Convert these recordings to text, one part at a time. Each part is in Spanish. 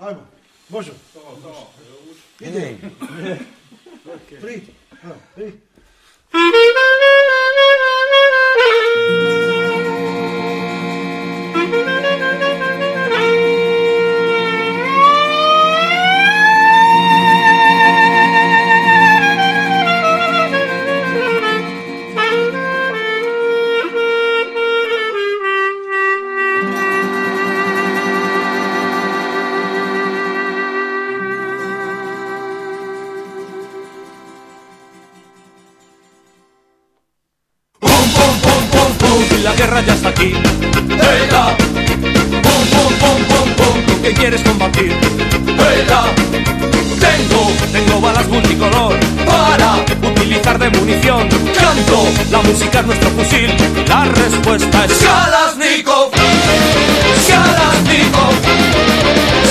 Ajmo, može. Ide. Pri. Evo, pri. Pum! ¿Con qué quieres combatir? ¡Vela! Tengo, tengo balas multicolor para utilizar de munición. Canto, la música es nuestro fusil. La respuesta es Kalashnikov. Kalashnikov.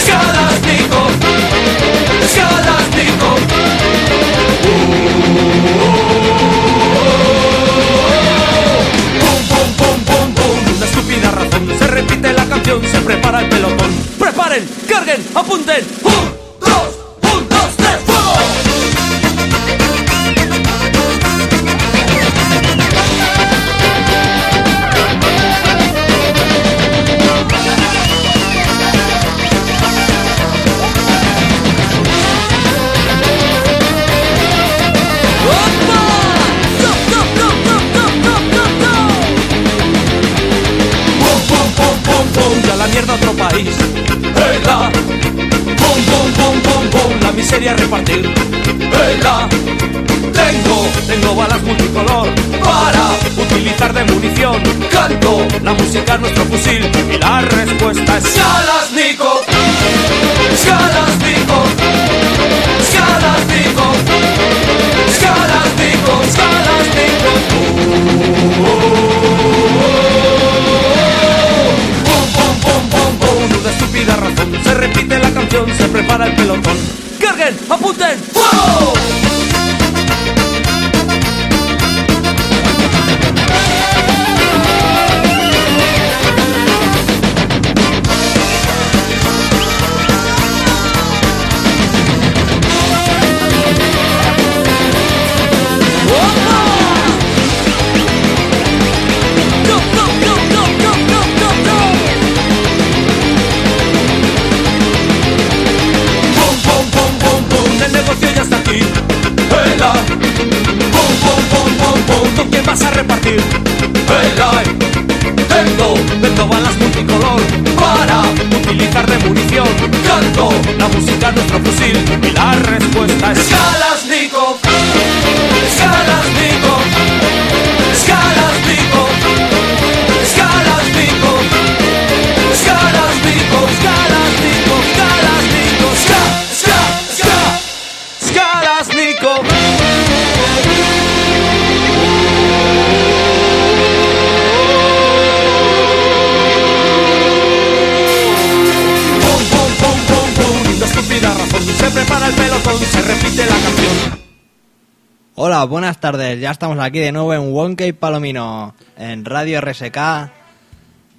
Kalashnikov. Kalashnikov. Carguen, apunten. Un, pum! ¡La miseria a repartir! ¡Venga! Tengo, tengo balas multicolor para utilizar de munición. Canto, la música es nuestro fusil y la respuesta es Kalashnikov. Kalashnikov. Kalashnikov. Kalashnikov. Kalashnikov. Pum, pum, pum, pum, pum. Una estúpida razón. Se repite la canción, se prepara el pelotón. ¡Carguen! ¡Apunten! ¡Fuego! Para utilizar de munición. Canto, la música es nuestro fusil y la respuesta es Kalashnikov. Hola, buenas tardes. Ya estamos aquí de nuevo en Wonkey Palomino, en Radio RSK.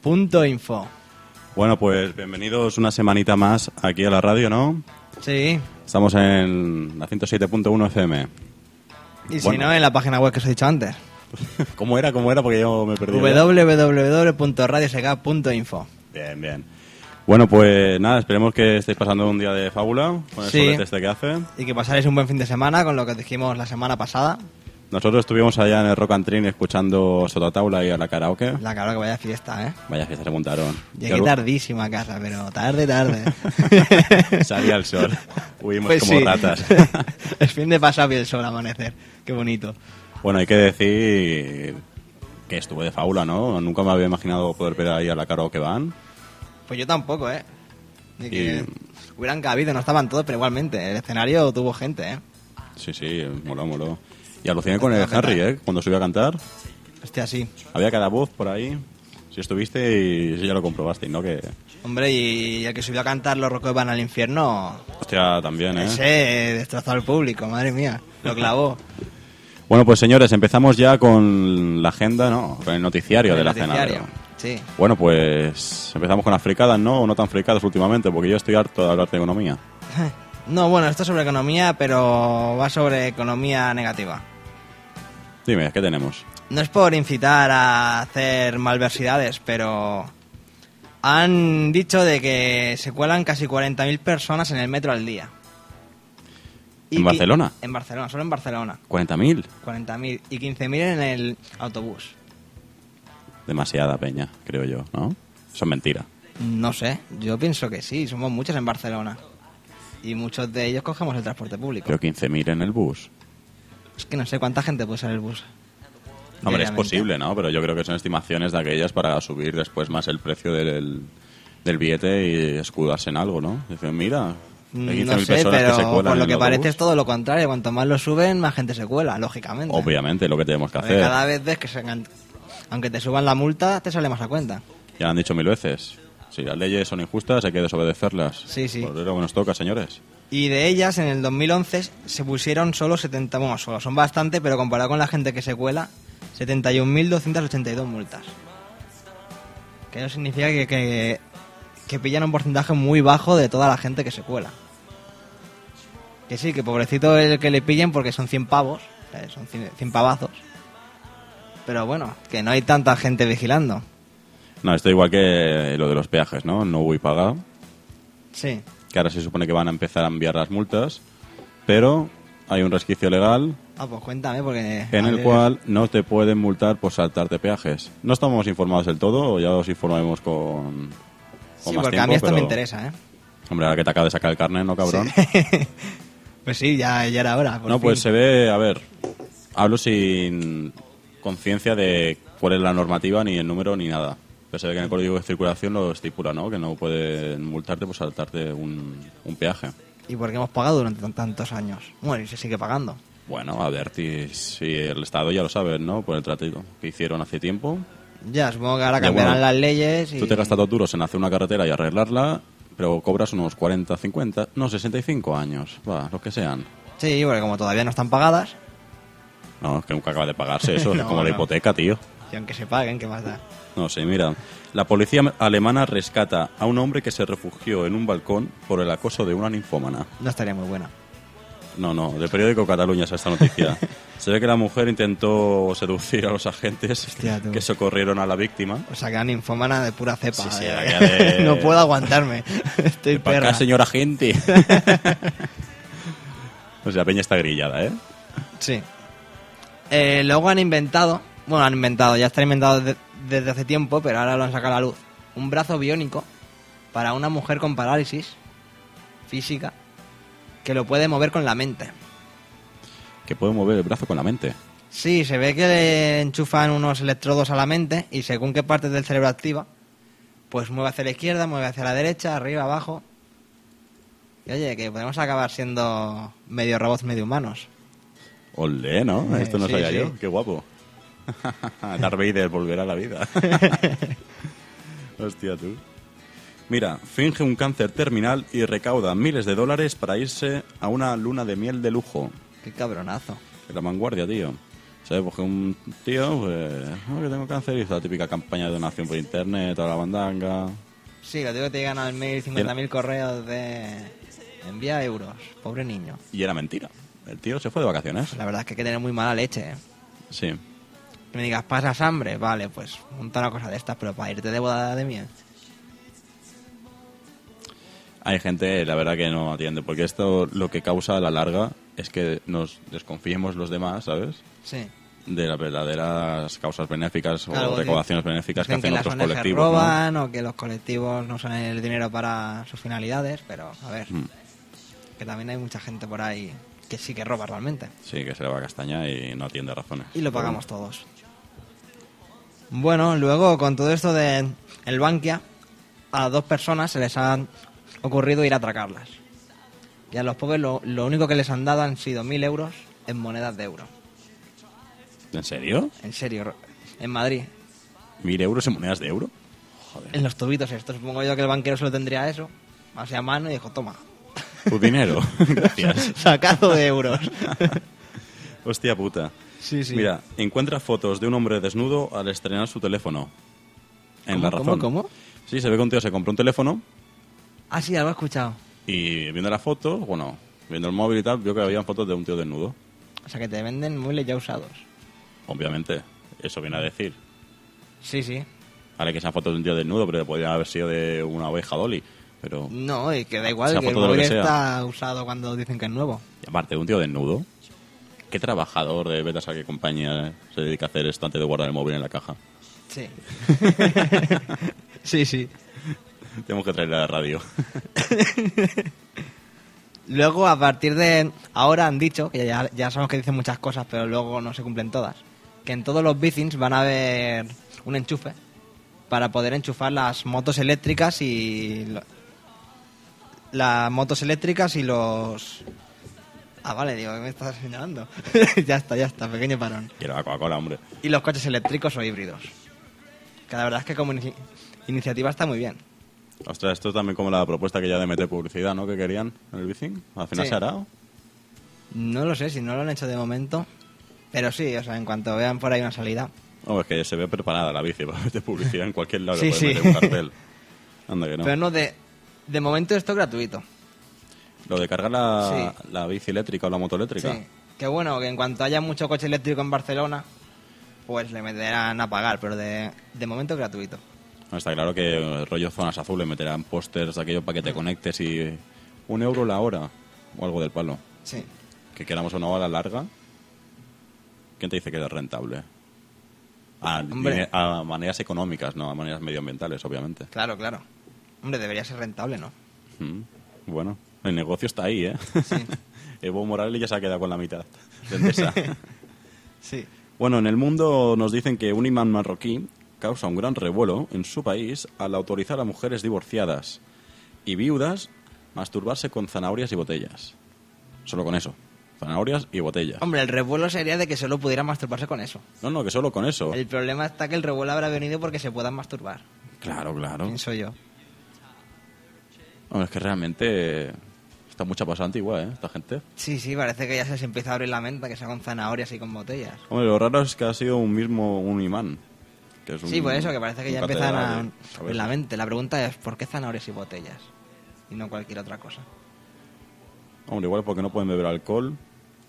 Punto info. Bueno, pues bienvenidos una semanita más aquí a la radio, ¿no? Sí. Estamos en la 107.1 FM. Y si Bueno. no, en la página web que os he dicho antes. ¿Cómo era? ¿Cómo era? Porque yo me perdí. www.radiosk.info. Bien, bien. Bueno, pues nada, esperemos que estéis pasando un día de fábula con el Sí. solete este que hace. Y que pasaréis un buen fin de semana con lo que dijimos la semana pasada. Nosotros estuvimos allá en el Rock and Train escuchando Sototaula y a la karaoke. La cara que vaya fiesta, ¿eh? Vaya fiesta se montaron. Llegué tardísima a casa, pero tarde, tarde. Salía el sol. Huimos Pues como sí. ratas. el fin de pasado y el sol amanecer. Qué bonito. Bueno, hay que decir que estuve de fábula, ¿no? Nunca me había imaginado poder ver ahí a la karaoke van. Pues yo tampoco, ¿eh? Ni que Y- hubieran cabido, no estaban todos, pero igualmente. El escenario tuvo gente, ¿eh? Sí, sí, moló, moló. Y aluciné con el Harry. ¿eh? Cuando subió a cantar. Hostia, sí. Había cada voz por ahí. Si estuviste y sí, ya lo comprobaste, ¿no? Que, Hombre, y el que subió a cantar Los Rocos van al infierno, hostia, también, ¿eh? ese destrozó al público, madre mía. Lo clavó. Bueno, pues señores, empezamos ya con la agenda, ¿no? Con el noticiario de el la cena. Sí. Bueno, pues empezamos con las fricadas, ¿no? O no tan fricadas últimamente, porque yo estoy harto de hablar de economía. No, bueno, esto es sobre economía, pero va sobre economía negativa. Dime, ¿qué tenemos? No es por incitar a hacer malversidades, pero han dicho de que se cuelan casi 40.000 personas en el metro al día. ¿En qui- Barcelona? En Barcelona, solo en Barcelona. ¿40.000? 40.000 y 15.000 en el autobús. Demasiada peña, creo yo, ¿no? Eso es mentira. No sé, yo pienso que sí, somos muchos en Barcelona. Y muchos de ellos cogemos el transporte público. Pero 15.000 en el bus. Es que no sé cuánta gente puede usar el bus. Hombre, es posible, ¿no? Pero yo creo que son estimaciones de aquellas para subir después más el precio del, del billete y escudarse en algo, ¿no? Dicen, mira, hay 15.000 No sé, personas pero que se cuelan por lo en que parece autobús. es todo lo contrario. Cuanto más lo suben, más gente se cuela, lógicamente. Obviamente, lo que tenemos que Porque hacer. cada vez ves que se aunque te suban la multa, te sale más a cuenta. Ya han dicho mil veces. Si las leyes son injustas, hay que desobedecerlas. Sí, sí. Por lo que nos toca, señores. Y de ellas, en el 2011, se pusieron solo 70, bueno, solo son bastante, pero comparado con la gente que se cuela, 71.282 multas. Que eso significa que, que, que pillan un porcentaje muy bajo de toda la gente que se cuela. Que sí, que pobrecito el que le pillen porque son 100 pavos, son 100, 100 pavazos. Pero bueno, que no hay tanta gente vigilando. No, esto igual que lo de los peajes, ¿no? No voy pagado. Sí, Que ahora se supone que van a empezar a enviar las multas. Pero hay un resquicio legal ah, pues cuéntame porque... en el cual no te pueden multar por saltarte peajes. No estamos informados del todo, o ya os informaremos con, con Sí, más porque tiempo, a mí esto me interesa, ¿eh? Hombre, ahora que te acaba de sacar el carnet, ¿no, cabrón? Pues sí, ya, ya era hora. por No, pues se ve, a ver, hablo sin conciencia de cuál es la normativa, ni el número, ni nada. Pero se ve que en el código de circulación lo estipula, ¿no? Que no pueden multarte por saltarte un, un peaje. ¿Y por qué hemos pagado durante tan- tantos años? Bueno, y se sigue pagando. Bueno, a ver si, si el Estado ya lo sabe, ¿no? Por el tratado que hicieron hace tiempo. Ya, supongo que ahora Ya, cambiarán bueno, las leyes y... Tú te gastas dos duros en hacer una carretera y arreglarla, pero cobras unos 40, 50, no, 65 años, va, los que sean. Sí, porque como todavía no están pagadas, No, es que nunca acaba de pagarse eso, es No, como la hipoteca, tío. y aunque se paguen, ¿qué más da? No sé, mira. La policía alemana rescata a un hombre que se refugió en un balcón por el acoso de una ninfómana. No estaría muy buena. No, no, del periódico Cataluña es esta noticia. Se ve que la mujer intentó seducir a los agentes Hostia, que socorrieron a la víctima. O sea, que era ninfómana de pura cepa. Sí, sí, eh. de- no puedo aguantarme. Estoy perra. acá, señora gente. o sea, Peña está grillada, ¿eh? Sí. Eh, luego han inventado, bueno, han inventado, ya está inventado de- desde hace tiempo, pero ahora lo han sacado a la luz. Un brazo biónico para una mujer con parálisis física que lo puede mover con la mente. Que puede mover el brazo con la mente. Sí, se ve que le enchufan unos electrodos a la mente y según qué parte del cerebro activa, pues mueve hacia la izquierda, mueve hacia la derecha, arriba, abajo. Y oye, que podemos acabar siendo medio robots, medio humanos. Olé, ¿no? Esto no sí, sabía sí. yo. Qué guapo. Darth Vader volverá a la vida. Hostia, tú. Mira, finge un cáncer terminal y recauda miles de dólares para irse a una luna de miel de lujo. Qué cabronazo. La vanguardia, tío. ¿Sabes? Porque un tío, pues, "No, que tengo cáncer, hizo la típica campaña de donación por internet, toda la bandanga. Sí, lo digo que te llegan al mail 50.000 correos de envía euros, pobre niño. Y era mentira. El tío se fue de vacaciones. La verdad es que hay que tener muy mala leche. ¿eh? Sí. Que me digas, pasas hambre, vale, pues monta una cosa de estas, pero para irte de boda de miel. Hay gente, la verdad, que no atiende, porque esto lo que causa a la larga es que nos desconfiemos los demás, ¿sabes? Sí. De las verdaderas causas benéficas Claro, o recaudaciones benéficas que que hacen las otros colectivos. ¿no? roban o que los colectivos no usan el dinero para sus finalidades, pero a ver, Mm. que también hay mucha gente por ahí que sí que roba realmente. Sí, que se le va a castaña y no atiende razones. Y lo pagamos todos. Bueno, luego con todo esto de el Bankia, a dos personas se les ha ocurrido ir a atracarlas. Y a los pobres lo, lo único que les han dado han sido mil euros en monedas de euro. ¿En serio? En serio, en Madrid. ¿Mil euros en monedas de euro? Joder. En los tubitos estos. Supongo yo que el banquero solo tendría eso. Así a mano y dijo, toma. Tu dinero. Gracias. Sacado de euros. Hostia puta. Sí, sí. Mira, encuentra fotos de un hombre desnudo al estrenar su teléfono. en la ¿Cómo, razón. cómo, cómo? Sí, se ve que un tío se compró un teléfono Ah, sí, algo he escuchado. y viendo las fotos, bueno, viendo el móvil y tal, vio que había fotos de un tío desnudo. O sea, que te venden móviles ya usados. Obviamente, eso viene a decir. Sí, sí. Vale, que sean fotos de un tío desnudo, pero podría haber sido de una oveja Dolly. Pero, No, y que da igual, que el móvil que está usado cuando dicen que es nuevo. y aparte, un tío desnudo. ¿Qué trabajador de Betas a qué compañía se dedica a hacer esto antes de guardar el móvil en la caja? Sí. sí, sí. Tenemos que traerle a la radio. Luego, a partir de ahora han dicho, que ya, ya sabemos que dicen muchas cosas, pero luego no se cumplen todas, que en todos los bicings van a haber un enchufe para poder enchufar las motos eléctricas y las motos eléctricas y los ah vale digo ¿qué me estás señalando ya está ya está pequeño parón Quiero la Coca-Cola, hombre. y los coches eléctricos o híbridos que la verdad es que como inici- iniciativa está muy bien Ostras, esto es también como la propuesta que ya de meter publicidad, ¿no? Que querían en el bicing. Al final Sí. se hará. no lo sé si no lo han hecho de momento pero sí o sea en cuanto vean por ahí una salida Oh, es que se ve preparada la bici para meter publicidad en cualquier lado. Sí, sí. meter un cartel. Anda que no. pero no de de momento esto es gratuito Lo de cargar la, Sí. la bici eléctrica o la moto eléctrica. Sí. Que bueno, que en cuanto haya mucho coche eléctrico en Barcelona, pues le meterán a pagar, pero de, de momento es gratuito. No, Está claro que el rollo zonas azules meterán pósters de aquello para que te conectes y un euro la hora o algo del palo. Sí. Que queramos una hora larga. ¿Quién te dice que es rentable? A maneras económicas, no a maneras medioambientales, obviamente. Claro, claro. Hombre, debería ser rentable, ¿no? Mm, Bueno, el negocio está ahí, ¿eh? Sí. Evo Morales ya se ha quedado con la mitad de Endesa. Sí. Bueno, en el mundo nos dicen que un imán marroquí causa un gran revuelo en su país al autorizar a mujeres divorciadas y viudas masturbarse con zanahorias y botellas. Solo con eso. Zanahorias y botellas. Hombre, el revuelo sería de que solo pudiera masturbarse con eso. No, no, que solo con eso. El problema está que el revuelo habrá venido porque se puedan masturbar. Claro, claro. Pienso yo. Hombre, es que realmente está mucha pasante igual, ¿eh? Esta gente. Sí, sí, parece que ya se les empieza a abrir la mente, que sea con zanahorias y con botellas. Hombre, lo raro es que ha sido un mismo, un imán. Que es un- Sí, por eso, que parece que ya empiezan a catedral, abrir la mente. La pregunta es, ¿por qué zanahorias y botellas? Y no cualquier otra cosa. Hombre, igual porque no pueden beber alcohol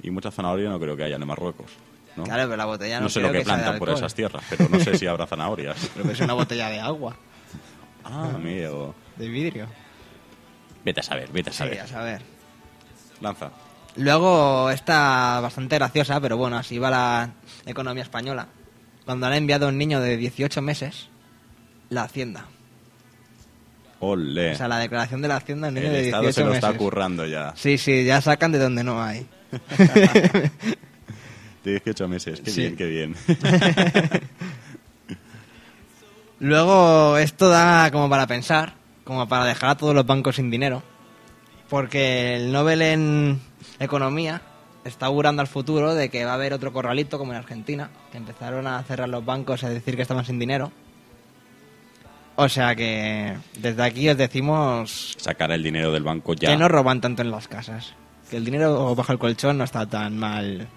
y muchas zanahorias no creo que hayan en Marruecos. ¿no? Claro, pero la botella no, No sé creo lo que de plantan por esas tierras, pero no sé si habrá zanahorias. Creo que es una botella de agua, ah, amigo. de vidrio. Vete a saber, vete a Sí, saber. a saber. Lanza. Luego está bastante graciosa, pero bueno, así va la economía española. Cuando han enviado a un niño de 18 meses, la Hacienda. Ole. O sea, la declaración de la Hacienda un niño El de 18 Estado se lo meses. está currando ya. Sí, sí, ya sacan de donde no hay. De 18 meses. Qué Sí. bien, qué bien. Luego esto da como para pensar, como para dejar a todos los bancos sin dinero, porque el Nobel en Economía está augurando al futuro de que va a haber otro corralito como en Argentina, que empezaron a cerrar los bancos y a decir que estaban sin dinero. O sea que desde aquí os decimos Sacar el dinero del banco ya. que no roban tanto en las casas, que el dinero bajo el colchón no está tan mal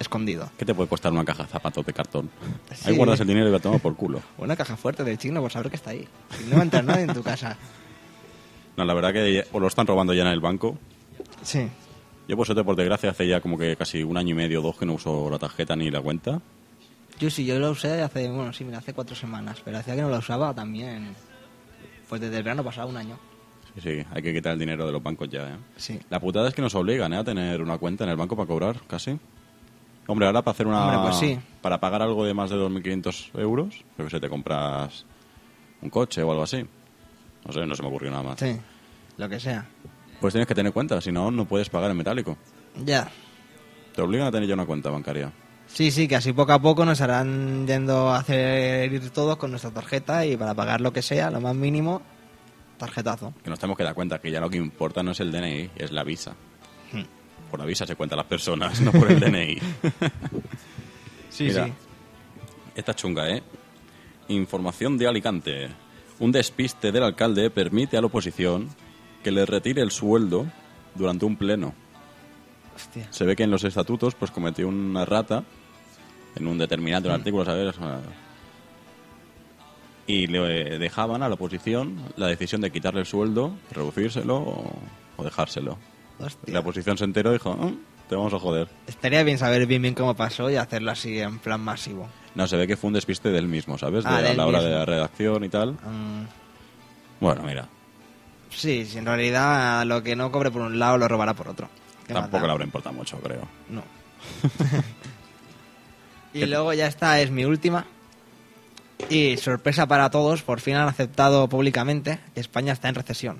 escondido. ¿Qué te puede costar una caja de zapatos de cartón? Sí. Ahí guardas el dinero y lo tomas por culo. Una caja fuerte del chino por saber que está ahí. Y no va a entrar nadie en tu casa. No, la verdad que o lo están robando ya en el banco. Sí. Yo, por suerte, por desgracia, hace ya como que casi un año y medio o dos que no uso la tarjeta ni la cuenta. Yo sí, yo lo usé hace, bueno, sí, mira, hace cuatro semanas, pero hacía que no lo usaba también, pues desde el verano pasado, un año. Sí, sí, hay que quitar el dinero de los bancos ya, ¿eh? Sí. La putada es que nos obligan ¿eh? a tener una cuenta en el banco para cobrar, casi. Hombre, ahora para hacer una... Hombre, pues sí. Para pagar algo de más de 2.500 euros, creo que se te compras un coche o algo así. No sé, no se me ocurrió nada más. Sí, lo que sea. Pues tienes que tener cuenta, si no, no puedes pagar en metálico. Ya. Te obligan a tener ya una cuenta bancaria. Sí, sí, que así poco a poco nos harán yendo a hacer ir todos con nuestra tarjeta y para pagar lo que sea, lo más mínimo, tarjetazo. Que nos tenemos que dar cuenta que ya lo que importa no es el DNI, es la visa. Por la visa se cuentan las personas, no por el DNI. Sí, Mira, sí. Esta chunga, ¿eh? Información de Alicante. Un despiste del alcalde permite a la oposición que le retire el sueldo durante un pleno. Hostia. Se ve que en los estatutos pues cometió una rata en un determinado Mm. artículo, ¿sabes? Y le dejaban a la oposición la decisión de quitarle el sueldo, reducírselo o, o dejárselo. Y Hostia. la oposición se enteró y dijo, "Ah, te vamos a joder. Estaría bien saber bien bien cómo pasó y hacerlo así en plan masivo. No, se ve que fue un despiste del mismo, ¿sabes? De, Ah, a del la hora de la redacción y tal. Mm, Bueno, mira, sí, si en realidad lo que no cobre por un lado lo robará por otro. ¿Qué más tampoco le habrá importado mucho, creo. No. y luego ya esta es mi última. Y sorpresa para todos, por fin han aceptado públicamente que España está en recesión.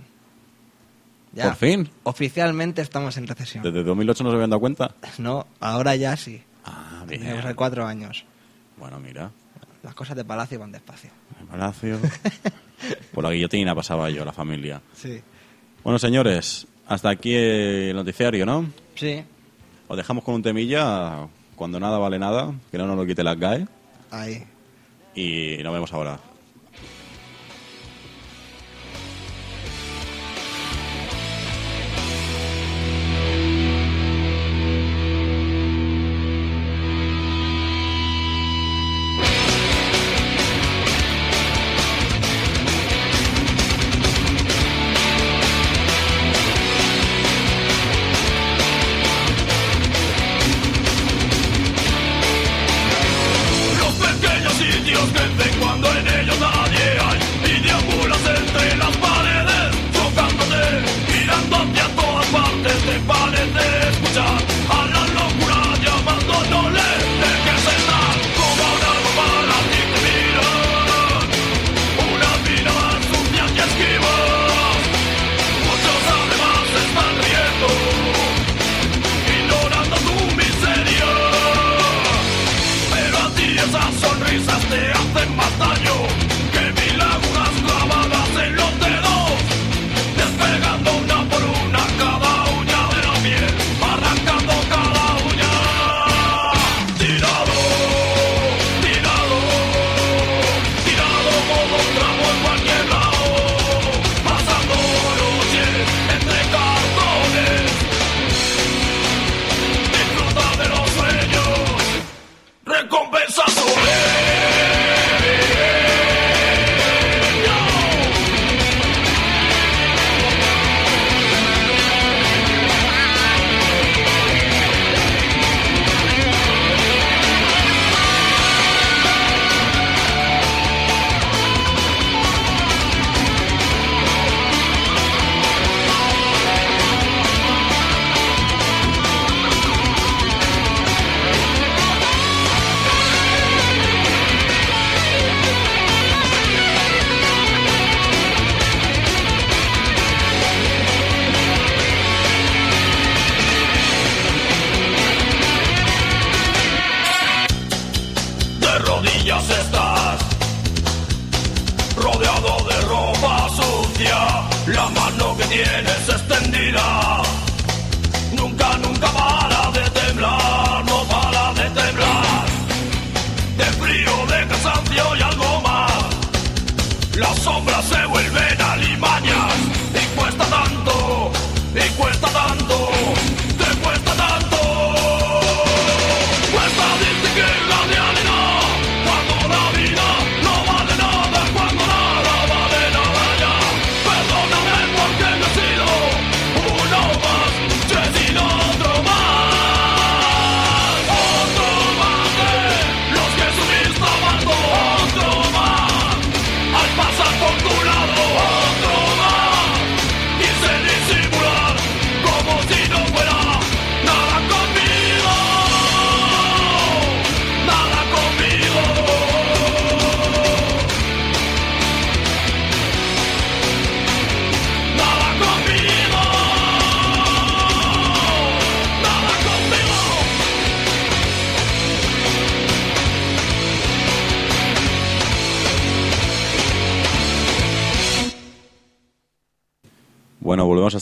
Ya, Por fin. Oficialmente estamos en recesión. ¿Desde 2008 no se habían dado cuenta? No, ahora ya sí. Ah, Tenemos hace cuatro años. Bueno, mira, Las cosas de Palacio van despacio. el palacio. Por la guillotina pasaba yo, la familia. Sí. Bueno, señores, hasta aquí el noticiario, ¿no? Sí, Os dejamos con un temilla, cuando nada vale nada, que no nos lo quite las GAE, ahí. y nos vemos ahora.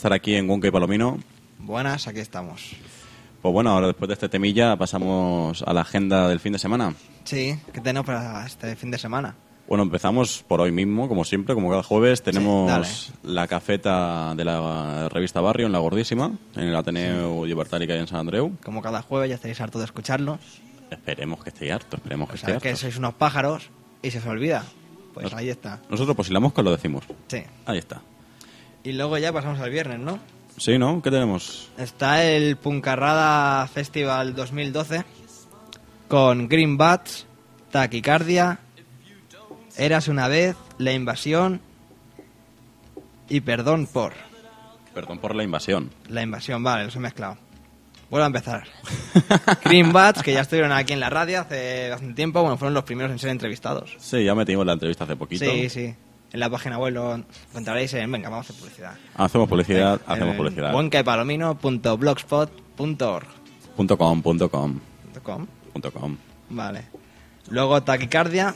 Estar aquí en Gonca y Palomino. Buenas, aquí estamos. Pues bueno, ahora después de este temilla pasamos a la agenda del fin de semana. Sí, ¿qué tenemos para este fin de semana? Bueno, empezamos por hoy mismo, como siempre, como cada jueves. Tenemos dale. la cafeta de la revista Barrio en La Gordísima, en el Ateneo Libertárica y en San Andreu. Como cada jueves ya estaréis hartos de escucharnos. Esperemos que esté harto, esperemos que Pues esté sabéis que harto. sois unos pájaros y se os olvida. Pues Nos- ahí está. Nosotros, pues si la mosca lo decimos. Sí. Ahí está. Y luego ya pasamos al viernes, ¿no? Sí, ¿no? ¿Qué tenemos? Está el Puncarrada Festival 2012 con Green Bats, Taquicardia, Eras una vez, La Invasión y Perdón por. Perdón por la invasión. La Invasión, vale, los he mezclado. Vuelvo a empezar. Green Bats, que ya estuvieron aquí en la radio hace bastante tiempo, bueno, fueron los primeros en ser entrevistados. Sí, ya metimos la entrevista hace poquito. Sí, sí. En la página web lo encontraréis en... Venga, vamos a hacer publicidad. Hacemos publicidad, En hacemos publicidad. buencaipalomino.blogspot.org Punto com, punto com, .com. punto com. Vale. Luego Taquicardia,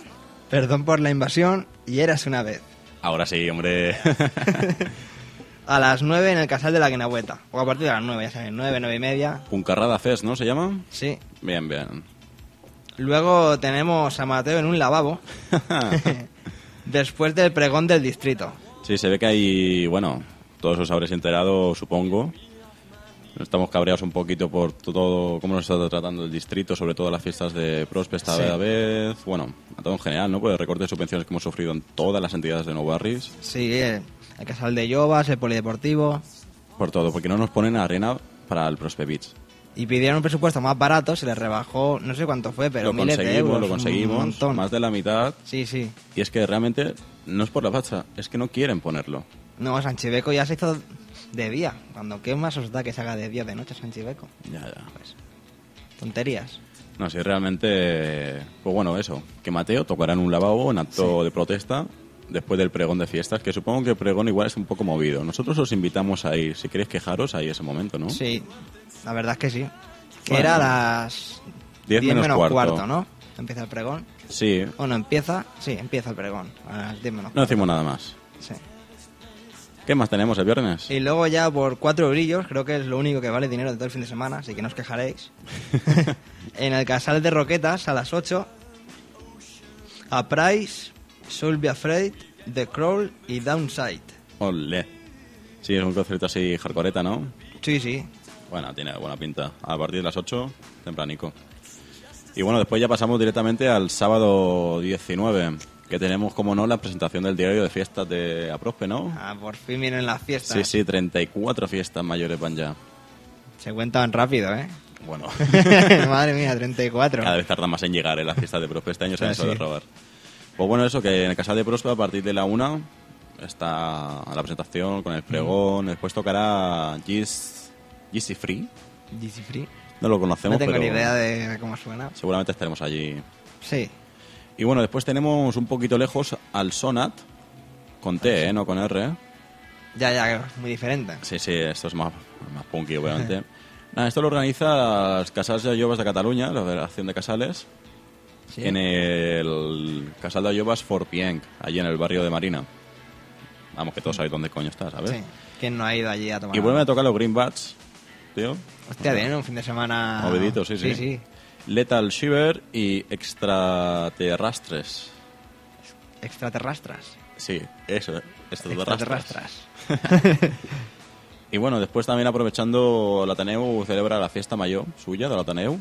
Perdón por la invasión y Eras una vez. Ahora sí, hombre. A las 9 en el Casal de la Guinahueta. O a partir de las 9, ya saben, 9, 9 y media. Puncarrada Fest, ¿no se llama? Sí. Bien, bien. Luego tenemos a Mateo en un lavabo. después del pregón del distrito. Sí, se ve que hay, bueno, todos os habréis enterado, supongo. Estamos cabreados un poquito por todo cómo nos está tratando el distrito, sobre todo las fiestas de Prospe esta Sí. vez. Bueno, a todo en general, ¿no? Por el recorte de subvenciones que hemos sufrido en todas las entidades de Nuevo Barris. Sí, eh, el Casal de Llovas, el Polideportivo. Por todo, porque no nos ponen arena para el Prospe Beach. Y pidieron un presupuesto más barato, se les rebajó, no sé cuánto fue, pero lo miles de conseguimos, euros, lo un conseguimos, montón. más de la mitad. Sí, sí. Y es que realmente no es por la facha, es que no quieren ponerlo. No, Sanchiveco ya se hizo de día. Cuando qué más os da que se haga de día de noche Sanchiveco. Ya, ya. Tonterías. No, sí, realmente, pues bueno, eso, que Mateo tocará en un lavabo en acto de protesta después del pregón de fiestas, que supongo que el pregón igual es un poco movido. Nosotros os invitamos a ir, si queréis quejaros, ahí ese momento, ¿no? Sí, la verdad es que sí. Que Bueno. era las Diez 10 menos cuarto. ¿no? Empieza el pregón. Sí, ¿O no empieza? Sí, empieza el pregón. A las 10 menos no decimos nada más. Sí. ¿Qué más tenemos el viernes? Y luego ya por cuatro brillos, creo que es lo único que vale dinero de todo el fin de semana, así que no os quejaréis. en el Casal de Roquetas a las 8, a Price, Soul Be Afraid, The Crawl y Downside. Olé. Sí, es un concierto así hardcoreta, ¿no? Sí, sí. Bueno, tiene buena pinta. A partir de las 8, tempranico. Y bueno, después ya pasamos directamente al sábado 19, que tenemos, como no, la presentación del diario de fiestas de Aprospe, ¿no? Ah, por fin vienen las fiestas. Sí, sí, 34 fiestas mayores van ya. Se cuentan rápido, ¿eh? Bueno, Madre mía, 34. cada vez tarda más en llegar en las fiestas de Prospe. Este año se Ah, han hecho de robar. Pues bueno, eso, que en el Casa de Prospe a partir de la 1 está la presentación con el pregón. Después tocará Gis, Yeezy Free. GC Free. No lo conocemos, No tengo pero ni idea de cómo suena. seguramente estaremos allí. Sí. Y bueno, después tenemos un poquito lejos al Sonat, con T, ¿eh? no con R. Ya, ya, muy diferente. Sí, sí, esto es más, más punky, obviamente. Nada, esto lo organiza las Casals de Ayobas de Cataluña, la Federación de Casales, Sí. en el Casal de Ayobas Forpienc, allí en el barrio de Marina. Vamos, que todos sabéis dónde coño está, ¿sabes? Sí. ¿Quién no ha ido allí a tomar? Y vuelven a tocar los Green Bats, tío. Hostia, tienen un fin de semana... Movidito, sí, sí. Sí, sí. Lethal Shiver y Extraterrastres. Extraterrastras. Sí, eso, extraterrastres. Extraterrastras. Y bueno, después también aprovechando, la Ateneu celebra la fiesta mayor suya de la Ateneu.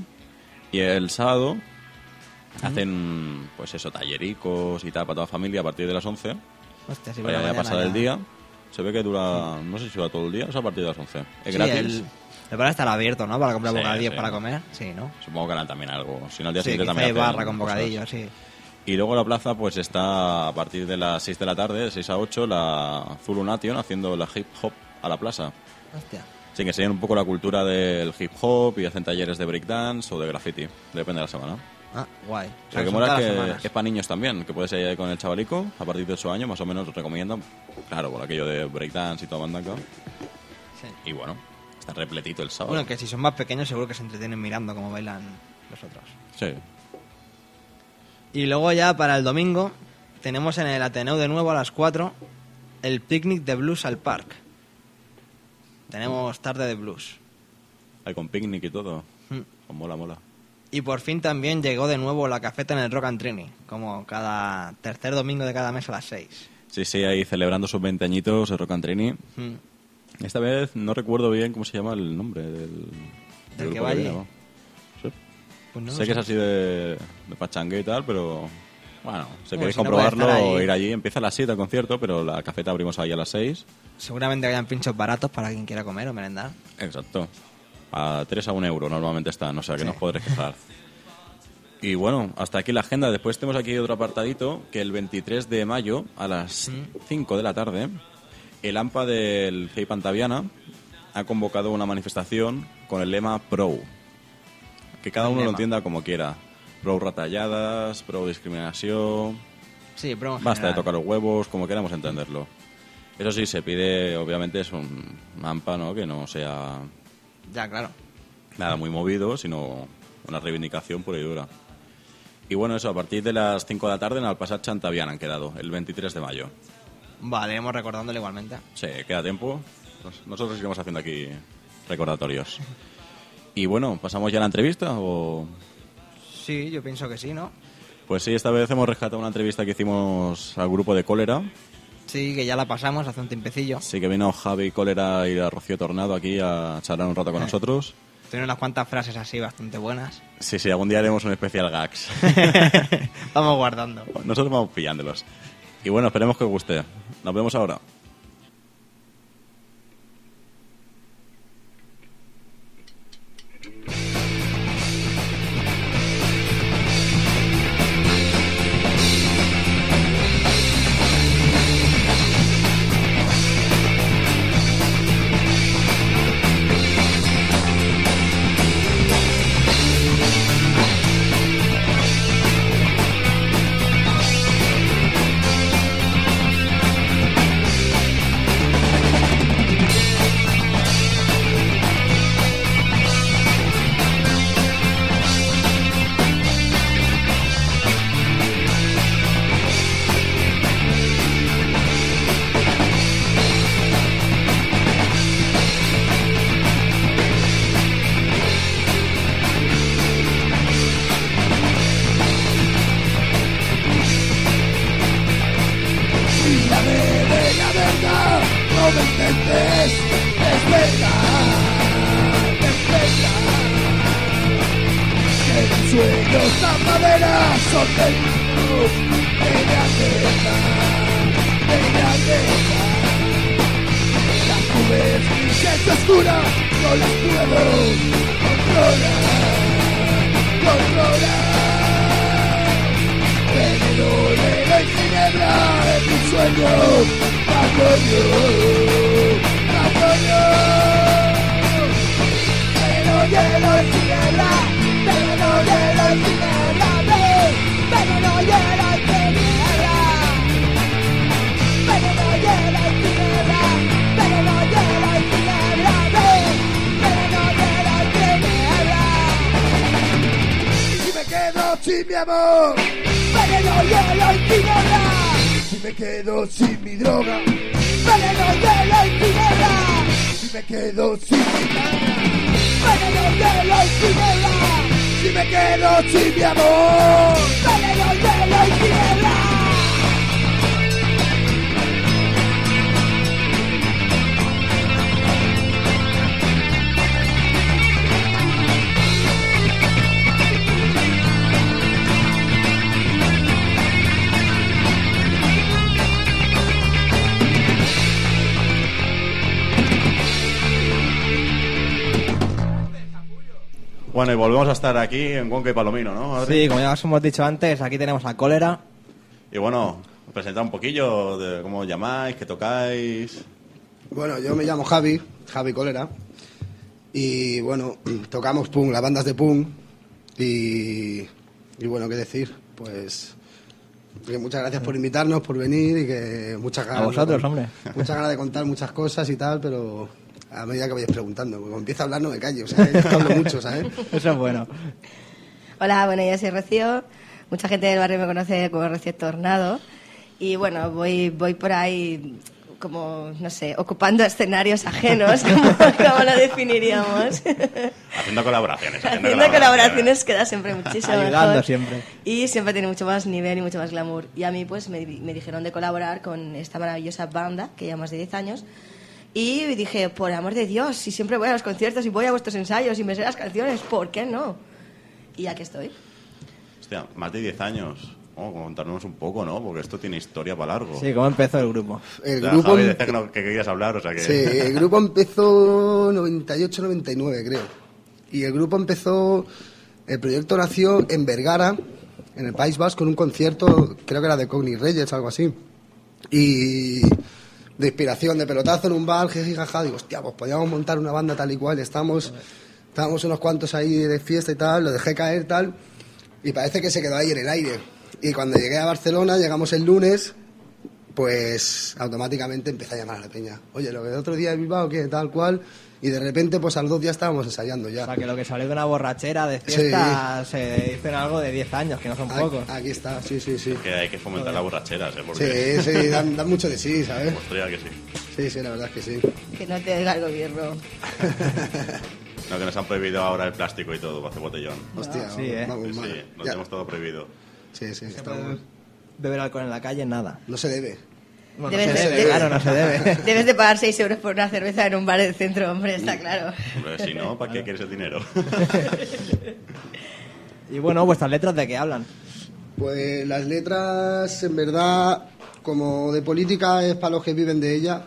Y el sábado hacen, pues eso, tallericos y tal para toda la familia a partir de las 11. Hostia, sí, por Para la ya mañana pasar el día. Se ve que dura, no sé si dura todo el día, o sea, a partir de las 11. Es Sí, gratis. El, bar estará abierto, ¿no? Para comprar Sí, bocadillos sí. para comer. Sí, ¿no? Supongo que harán también algo. Si no, al día siguiente también hay barra con bocadillos, sí. Y luego la plaza pues está a partir de las 6 de la tarde, de 6 a 8, la Zulu Nation haciendo la hip hop a la plaza. Hostia. Sí, que enseñan un poco la cultura del hip hop y hacen talleres de breakdance o de graffiti. Depende de la semana. Ah, guay. O sea, que mola que es para niños también, que puedes ir ahí con el chavalico a partir de 8 años, más o menos lo recomiendan. Claro, por aquello de breakdance y toda banda acá. Sí. Y bueno, está repletito el sábado. Bueno, que si son más pequeños seguro que se entretienen mirando cómo bailan los otros. Sí. Y luego ya para el domingo tenemos en el Ateneo de nuevo a las 4 el picnic de blues al park. Tenemos tarde de blues. Hay con picnic y todo. Mm. Pues mola, mola. Y por fin también llegó de nuevo la cafeta en el Rock and Trini, como cada tercer domingo de cada mes a las 6. Sí, sí, ahí celebrando sus 20 añitos el Rock and Trini. Mm. Esta vez no recuerdo bien cómo se llama el nombre del, ¿Del que va allí? ¿no? Sí. Pues no sé lo que es así de, de pachangue y tal, pero Bueno, si Bueno, queréis si no comprobarlo, ahí. ir allí. Empieza a las 7 el concierto, pero la cafeta abrimos ahí a las 6. Seguramente hayan pinchos baratos para quien quiera comer o merendar. Exacto. A 3 a 1 euro normalmente están, o sea que no os podréis quejar. Y bueno, hasta aquí la agenda. Después tenemos aquí otro apartadito, que el 23 de mayo, a las 5 de la tarde, el AMPA del GEI Pantaviana ha convocado una manifestación con el lema PRO. Que cada El uno lo entienda como quiera. Pro ratalladas, pro discriminación, Sí, pero en Basta de tocar los huevos, como queramos entenderlo. Eso sí, se pide, obviamente, es un AMPA, ¿no? Que no sea Ya, claro. nada muy movido, sino una reivindicación pura y dura. Y bueno, eso, a partir de las 5 de la tarde en Alpasar Chantavian han quedado, el 23 de mayo. Vale, iremos recordándolo igualmente. Sí, queda tiempo. Nos- Nosotros iremos haciendo aquí recordatorios. Y bueno, ¿pasamos ya a la entrevista o...? Sí, yo pienso que sí, ¿no? Pues sí, esta vez hemos rescatado una entrevista que hicimos al grupo de Cólera. Sí, que ya la pasamos hace un tiempecillo. Así que vino Javi Cólera y Rocío Tornado aquí a charlar un rato con nosotros. Tiene unas cuantas frases así bastante buenas. Sí, sí, algún día haremos un especial gags. Vamos guardando. Nosotros vamos pillándolos. Y bueno, esperemos que os guste. Nos vemos ahora. Veneno, hielo y tiniebla. Si me quedo sin mi amor, veneno, hielo y tiniebla. Bueno, y volvemos a estar aquí en Cuenca y Palomino, ¿no? Adri? Sí, como ya os hemos dicho antes, aquí tenemos a Cólera. Y bueno, presentad un poquillo de cómo os llamáis, qué tocáis. Bueno, yo me llamo Javi, Javi Colera. Y bueno, tocamos punk, las bandas de punk. Y, y bueno, ¿qué decir? Pues que muchas gracias por invitarnos, por venir y que muchas ganas. A vosotros, de- hombre. Muchas ganas de contar muchas cosas y tal, pero a medida que vayáis preguntando, como empiezo a hablar no me callo. Es que hablo mucho, ¿sabes? Eso es bueno. Hola, bueno, yo soy Rocío. Mucha gente del barrio me conoce como Rocío Tornado. Y bueno, voy, voy por ahí como, no sé, ocupando escenarios ajenos, como, como lo definiríamos. Haciendo colaboraciones. Haciendo colaboraciones queda siempre muchísimo Ayudando mejor. siempre. Y siempre tiene mucho más nivel y mucho más glamour. Y a mí pues me, me dijeron de colaborar con esta maravillosa banda, que lleva más de 10 años. Y dije, por amor de Dios, si siempre voy a los conciertos y voy a vuestros ensayos y me sé las canciones, ¿por qué no? Y aquí estoy. Hostia, más de 10 años. ¿no? Contarnos un poco, ¿no? Porque esto tiene historia para largo. Sí, ¿cómo empezó el grupo? El Ya, grupo, Javi, decía que, no- que querías hablar, o sea que... sí, el grupo empezó 98-99, creo. Y el grupo empezó, el proyecto nació en Vergara, en el País Vasco, en un concierto, creo que era de Cogni Reyes, algo así. Y de inspiración, de pelotazo en un bar, jeje, jaja, digo, hostia, pues podíamos montar una banda tal y cual, estamos, estábamos unos cuantos ahí de fiesta y tal, lo dejé caer tal, y parece que se quedó ahí en el aire. Y cuando llegué a Barcelona, llegamos el lunes, pues automáticamente empecé a llamar a la peña. Oye, lo que el otro día en Bilbao, que tal cual, y de repente, pues a los dos días estábamos ensayando O ya. sea, que lo que salió de una borrachera de fiesta se hizo en algo de 10 años, que no son Aquí, pocos. aquí está, sí, sí, sí. Que hay que fomentar las borracheras, ¿eh? Porque... Sí, sí, dan, dan mucho de sí, ¿sabes? Hostia, que sí. Sí, sí, la verdad es que sí. Que no te oiga el gobierno. No, que nos han prohibido ahora el plástico y todo para hacer botellón. Hostia, sí, ¿eh? vamos Sí, mal. sí, lo Ya. tenemos todo prohibido. Sí, sí, Se estamos- beber alcohol en la calle, nada. No se debe. Bueno, Debes no se de- debe, de- claro, no se debe. Debes de pagar 6 euros por una cerveza en un bar del centro, hombre, está claro. Hombre, si no, ¿para qué quieres el dinero? Y bueno, vuestras letras de qué hablan. Pues las letras, en verdad, como de política es para los que viven de ella,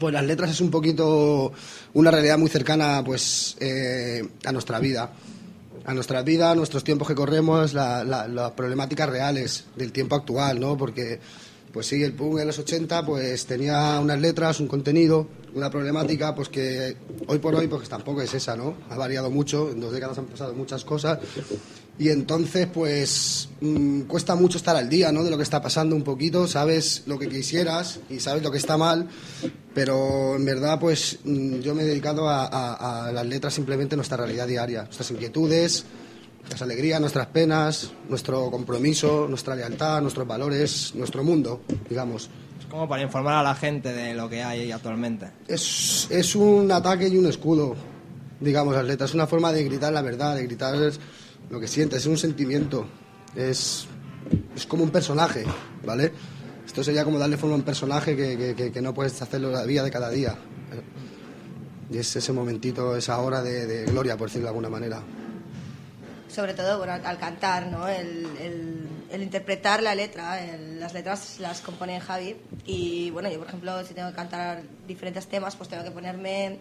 pues las letras es un poquito una realidad muy cercana pues eh, a nuestra vida. A nuestra vida, a nuestros tiempos que corremos, la- la- las problemáticas reales del tiempo actual, ¿no? Porque, pues sí, el punk en los 80 pues tenía unas letras, un contenido, una problemática pues que hoy por hoy pues tampoco es esa, ¿no? Ha variado mucho, en dos décadas han pasado muchas cosas y entonces, pues, mm, cuesta mucho estar al día, ¿no? De lo que está pasando un poquito. Sabes lo que quisieras y sabes lo que está mal, pero en verdad, pues, mm, yo me he dedicado a, a- a las letras simplemente nuestra realidad diaria, nuestras inquietudes, nuestras alegrías, nuestras penas, nuestro compromiso, nuestra lealtad, nuestros valores, nuestro mundo, digamos. Es como para informar a la gente de lo que hay actualmente. Es, es un ataque y un escudo, digamos, las letras. Es una forma de gritar la verdad, de gritar lo que sientes, es un sentimiento. Es, es como un personaje, ¿vale? Esto sería como darle forma a un personaje que, que- que- que no puedes hacerlo la vida de cada día. Y es ese momentito, esa hora de, de gloria, por decirlo de alguna manera. Sobre todo bueno, al, al cantar, ¿no? El, el- el interpretar la letra. el- las letras las compone Javi. Y bueno, yo por ejemplo, si tengo que cantar diferentes temas, pues tengo que ponerme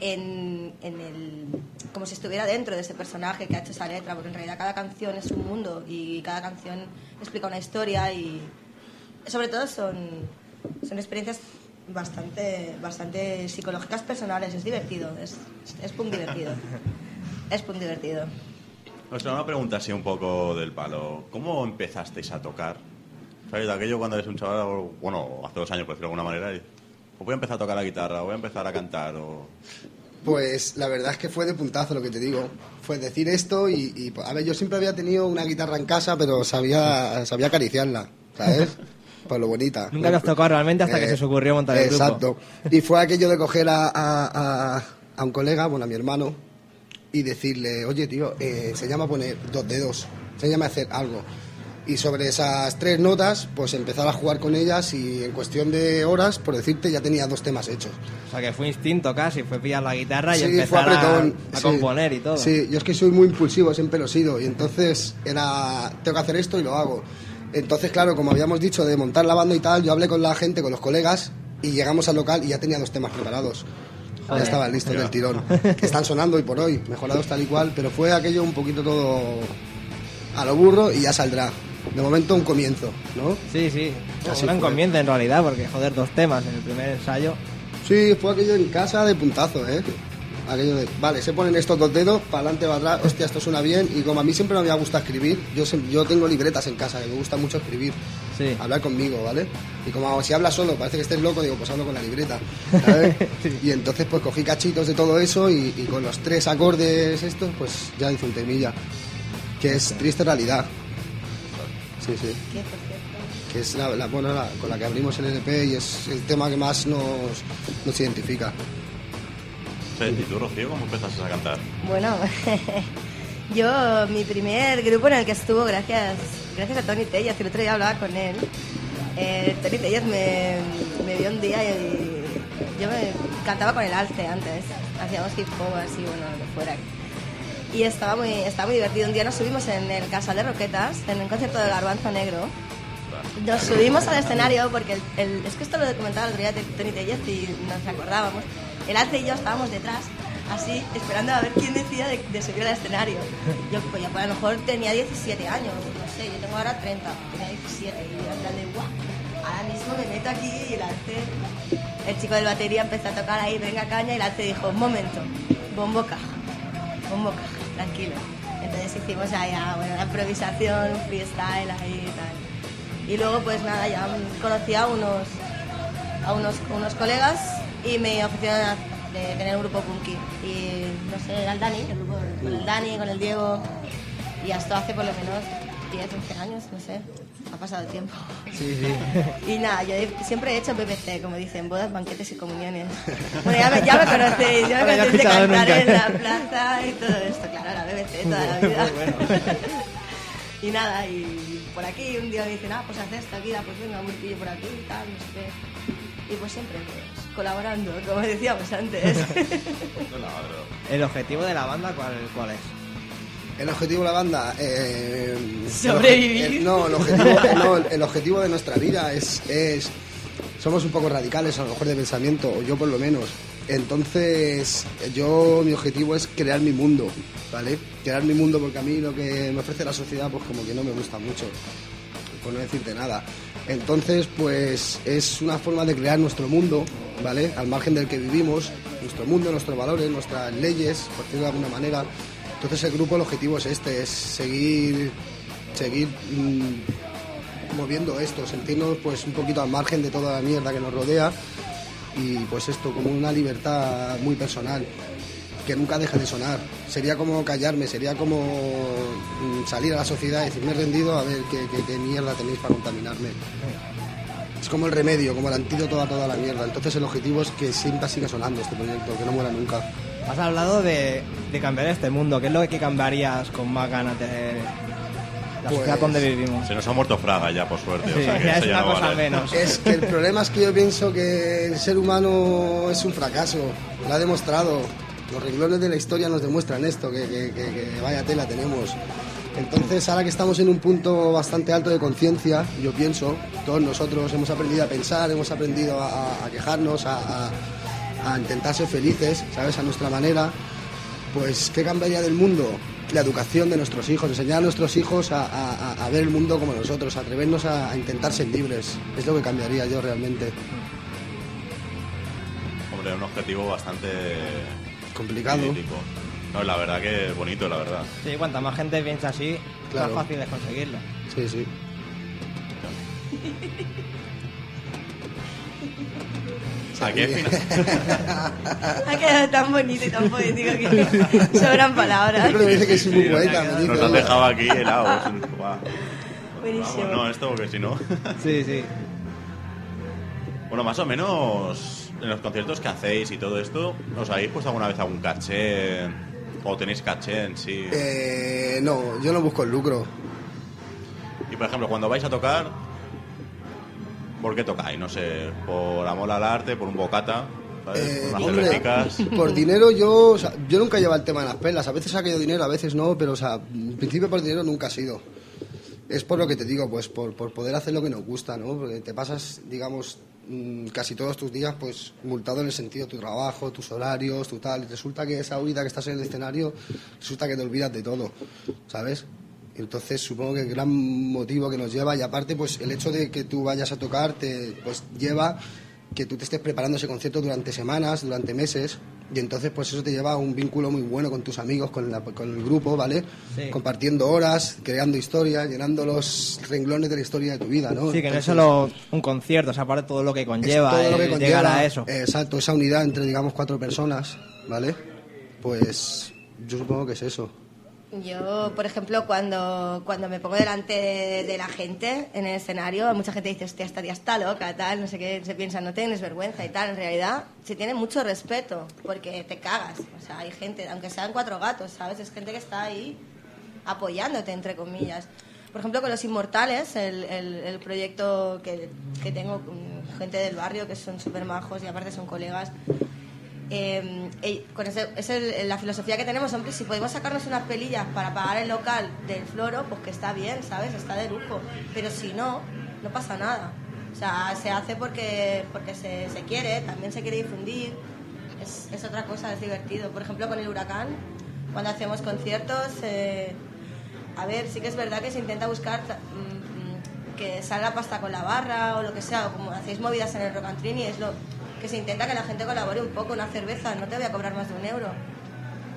en, en el. como si estuviera dentro de ese personaje que ha hecho esa letra, porque en realidad cada canción es un mundo y cada canción explica una historia y. Sobre todo son, son experiencias bastante, bastante psicológicas personales. Es divertido, es, es punk divertido. Es punk divertido. O sea, una pregunta así un poco del palo. ¿Cómo empezasteis a tocar? ¿Sabes? De aquello cuando eres un chaval, bueno, hace dos años, por decirlo de alguna manera, y, o voy a empezar a tocar la guitarra, o voy a empezar a cantar, o... Pues la verdad es que fue de puntazo lo que te digo. Fue decir esto y, y, a ver, yo siempre había tenido una guitarra en casa, pero sabía, sabía acariciarla, ¿sabes? Por lo bonita. Nunca habías tocado realmente hasta que se os ocurrió montar el grupo. Eh, Exacto. Y fue aquello de coger a, a- a- a un colega, bueno, a mi hermano, y decirle, oye, tío, eh, se llama poner dos dedos, se llama hacer algo. Y sobre esas tres notas, pues empezar a jugar con ellas y en cuestión de horas, por decirte, ya tenía dos temas hechos. O sea, que fue instinto casi, fue pillar la guitarra y Sí, empezar fue a, apretón, a sí. componer y todo. Sí, yo es que soy muy impulsivo, siempre lo he sido. Y entonces era, tengo que hacer esto y lo hago. Entonces, claro, como habíamos dicho, de montar la banda y tal, yo hablé con la gente, con los colegas, y llegamos al local y ya tenía dos temas preparados. Joder. Ya estaban listos del tirón. Que están sonando hoy por hoy, mejorados tal y cual, pero fue aquello un poquito todo a lo burro y ya saldrá. De momento un comienzo, ¿no? Sí, sí. Así un comienzo en realidad, porque joder, dos temas en el primer ensayo. Sí, fue aquello en casa de puntazo, ¿eh? Aquello de, vale, se ponen estos dos dedos, para adelante, para atrás, hostia, esto suena bien. Y como a mí siempre me había gustado escribir, yo, yo tengo libretas en casa, que me gusta mucho escribir, Sí. hablar conmigo, ¿vale? Y como si hablas solo, parece que estés loco, digo, pues hablo con la libreta, ¿sabes? Y entonces pues cogí cachitos de todo eso y, y con los tres acordes estos, pues ya hice un temilla, que es Triste Realidad. Sí, sí. Que es la, la- bueno, la- con la que abrimos el LP y es el tema que más nos, nos identifica. Sí, ¿Y tú, Rocío, cómo empezaste a cantar? Bueno, yo, mi primer grupo en el que estuvo, gracias, gracias a Tony Tellas, el otro día hablaba con él. Eh, Tony Tellas me, me vio un día y yo me cantaba con el alce antes, hacíamos hip hop así, bueno, lo que fuera. y estaba muy, estaba muy divertido. Un día nos subimos en el Casal de Roquetas, en un concierto de Garbanzo Negro. Nos subimos al escenario porque el, el- es que esto lo comentaba el otro día de Tony Tellez y nos acordábamos. El Alce y yo estábamos detrás, así, esperando a ver quién decía de, de subir al escenario. Yo, pues, yo, pues, a lo mejor tenía 17 años, sé, yo tengo ahora 30, tenía 17 y plan de guau, ahora mismo me meto aquí y el Alce, el chico del batería empezó a tocar ahí, venga caña y el Alce dijo, un momento, bombo caja bombo caja, tranquilo. Entonces hicimos ahí ah, bueno, la improvisación, un freestyle ahí y tal. Y luego pues nada, ya conocí a unos, a unos, unos colegas y me ofrecieron a- de tener un grupo punky. Y no sé, era el Dani, el grupo con el Dani, con el Diego. Y esto hace por lo menos 10, 11 años, no sé. Ha pasado el tiempo. Sí, sí. Y nada, yo siempre he hecho PPC, como dicen, bodas, banquetes y comuniones. Bueno, ya me, ya me conocéis, ya me conocéis de cantar nunca. en la plaza y todo esto, claro, la BBC toda la vida. y nada, y por aquí un día me dicen, ah, pues haz esto aquí, ah, pues venga, un grupillo por aquí y tal, no sé qué. Y pues siempre pues, colaborando, como decíamos antes. ¿El objetivo de la banda cuál, cuál es? El objetivo de la banda. eh, Sobrevivir. el- no, el objetivo, no, el objetivo de nuestra vida es, es. Somos un poco radicales, a lo mejor de pensamiento, o yo por lo menos. Entonces, yo, mi objetivo es crear mi mundo, ¿vale? Crear mi mundo porque a mí lo que me ofrece la sociedad, pues como que no me gusta mucho, por no decirte nada. Entonces, pues es una forma de crear nuestro mundo, ¿vale? Al margen del que vivimos, nuestro mundo, nuestros valores, nuestras leyes, por decirlo de alguna manera. Entonces el grupo, el objetivo es este, es seguir, seguir mm, moviendo esto, sentirnos pues un poquito al margen de toda la mierda que nos rodea y pues esto como una libertad muy personal que nunca deja de sonar. Sería como callarme, sería como mm, salir a la sociedad y decir, me he rendido, a ver qué, qué- mierda tenéis para contaminarme. Es como el remedio, como el antídoto a toda la mierda. Entonces el objetivo es que siempre siga sonando este proyecto, que no muera nunca. Has hablado de, de cambiar este mundo. ¿Qué es lo que cambiarías con más ganas de la Pues- sociedad donde vivimos? Se nos ha muerto Fraga ya, por suerte. o Sí, sea que ya es ya una no cosa vale. menos. Es que el problema es que yo pienso que el ser humano es un fracaso, lo ha demostrado. Los renglones de la historia nos demuestran esto, que, que- que- que vaya tela tenemos. Entonces, ahora que estamos en un punto bastante alto de conciencia, yo pienso, todos nosotros hemos aprendido a pensar, hemos aprendido a, a- a quejarnos, a, a- a intentar ser felices, ¿sabes? A nuestra manera. Pues, ¿qué cambiaría del mundo? La educación de nuestros hijos, enseñar a nuestros hijos a, a- a- a ver el mundo como nosotros, a atrevernos a, a intentar ser libres. Es lo que cambiaría yo realmente. Hombre, un objetivo bastante Complicado. crítico. No, la verdad que es bonito, la verdad. Sí, cuanta más gente piensa así, Claro. más fácil es conseguirlo. Sí, sí. Al final- ha quedado tan bonito y tan poético que sobran palabras. Siempre me dice que muy poeta, dice. Nos han dejado aquí helados. Guau. Buenísimo. No, esto que si no. Sí, sí. Bueno, más o menos en los conciertos que hacéis y todo esto, ¿os habéis puesto alguna vez algún caché? ¿O tenéis caché en sí? Eh, no, yo no busco el lucro. Y por ejemplo, cuando vais a tocar, ¿por qué tocáis? No sé, por amor al arte, por un bocata. Eh, hombre, por dinero yo, o sea, yo nunca llevo el tema de las perlas. A veces ha caído dinero, a veces no, pero o sea, en principio por dinero nunca ha sido. Es por lo que te digo, pues por, por poder hacer lo que nos gusta, ¿no? Porque te pasas, digamos, mm, casi todos tus días, pues multado en el sentido de tu trabajo, tus horarios, tu tal. Y resulta que esa huida que estás en el escenario, resulta que te olvidas de todo, ¿sabes? Entonces supongo que el gran motivo que nos lleva, y aparte, pues el hecho de que tú vayas a tocar, te, pues lleva que tú te estés preparando ese concierto durante semanas, durante meses, y entonces pues eso te lleva a un vínculo muy bueno con tus amigos, con, la- con el grupo, ¿vale? Sí. Compartiendo horas, creando historias, llenando los renglones de la historia de tu vida, ¿no? Sí, que no es solo un concierto, o sea, aparte todo lo que conlleva, todo lo que conlleva, llegar a eso. Exacto, esa unidad entre, digamos, cuatro personas, ¿vale? Pues yo supongo que es eso. Yo, por ejemplo, cuando, cuando me pongo delante de, la gente en el escenario, mucha gente dice, hostia, esta tía está loca, tal, no sé qué, se piensa, no tienes vergüenza y tal. En realidad, se tiene mucho respeto, porque te cagas. O sea, hay gente, aunque sean cuatro gatos, ¿sabes? Es gente que está ahí apoyándote, entre comillas. Por ejemplo, con Los Inmortales, el, el- proyecto que, que tengo gente del barrio que son súper majos y aparte son colegas, eh, con la filosofía que tenemos, hombre, si podemos sacarnos unas pelillas para pagar el local del floro, pues que está bien, ¿sabes? Está de lujo. Pero si no, no pasa nada. O sea, se hace porque, porque se, se quiere, también se quiere difundir. Es, es otra cosa, es divertido. Por ejemplo, con el huracán, cuando hacemos conciertos, eh, a ver, sí que es verdad que se intenta buscar mm, mm, que salga pasta con la barra o lo que sea, o como hacéis movidas en el Rock and Trini, es lo que se intenta que la gente colabore un poco, una cerveza, no te voy a cobrar más de un euro.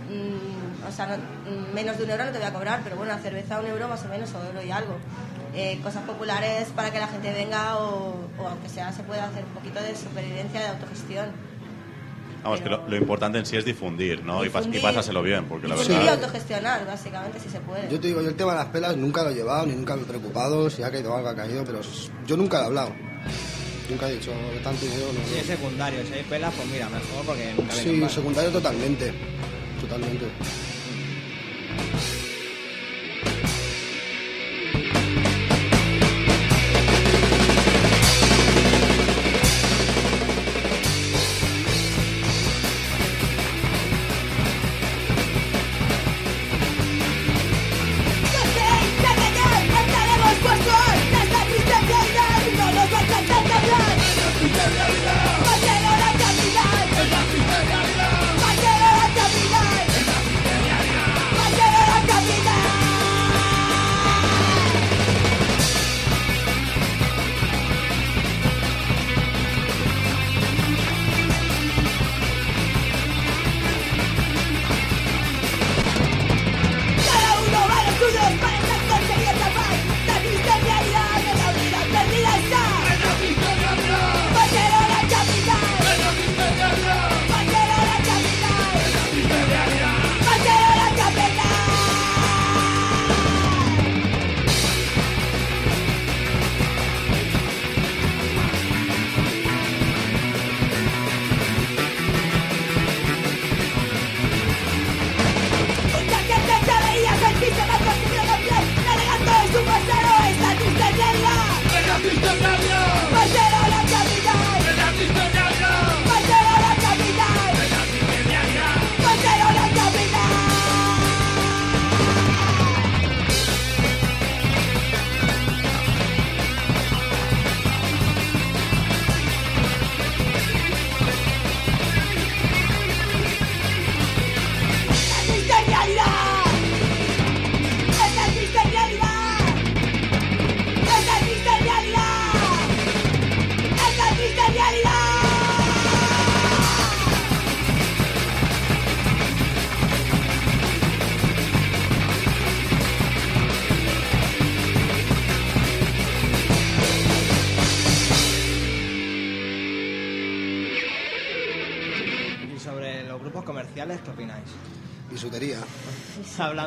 Mm, o sea, no- mm, menos de un euro no te voy a cobrar, pero bueno, una cerveza un euro más o menos, o euro y algo. Eh, cosas populares para que la gente venga o, o aunque sea se pueda hacer un poquito de supervivencia, de autogestión. Vamos, que lo, lo importante en sí es difundir, ¿no? Y, pas- y párselo bien, porque la Difundir y verdad... autogestionar, básicamente, si se puede. Yo te digo, yo el tema de las pelas nunca lo he llevado, ni nunca me he preocupado, si ha caído algo ha caído, pero yo nunca he hablado. Nunca he dicho tanto dinero, no. Si es secundario, si hay pelas, pues mira, mejor porque nunca Sí, secundario totalmente. Totalmente.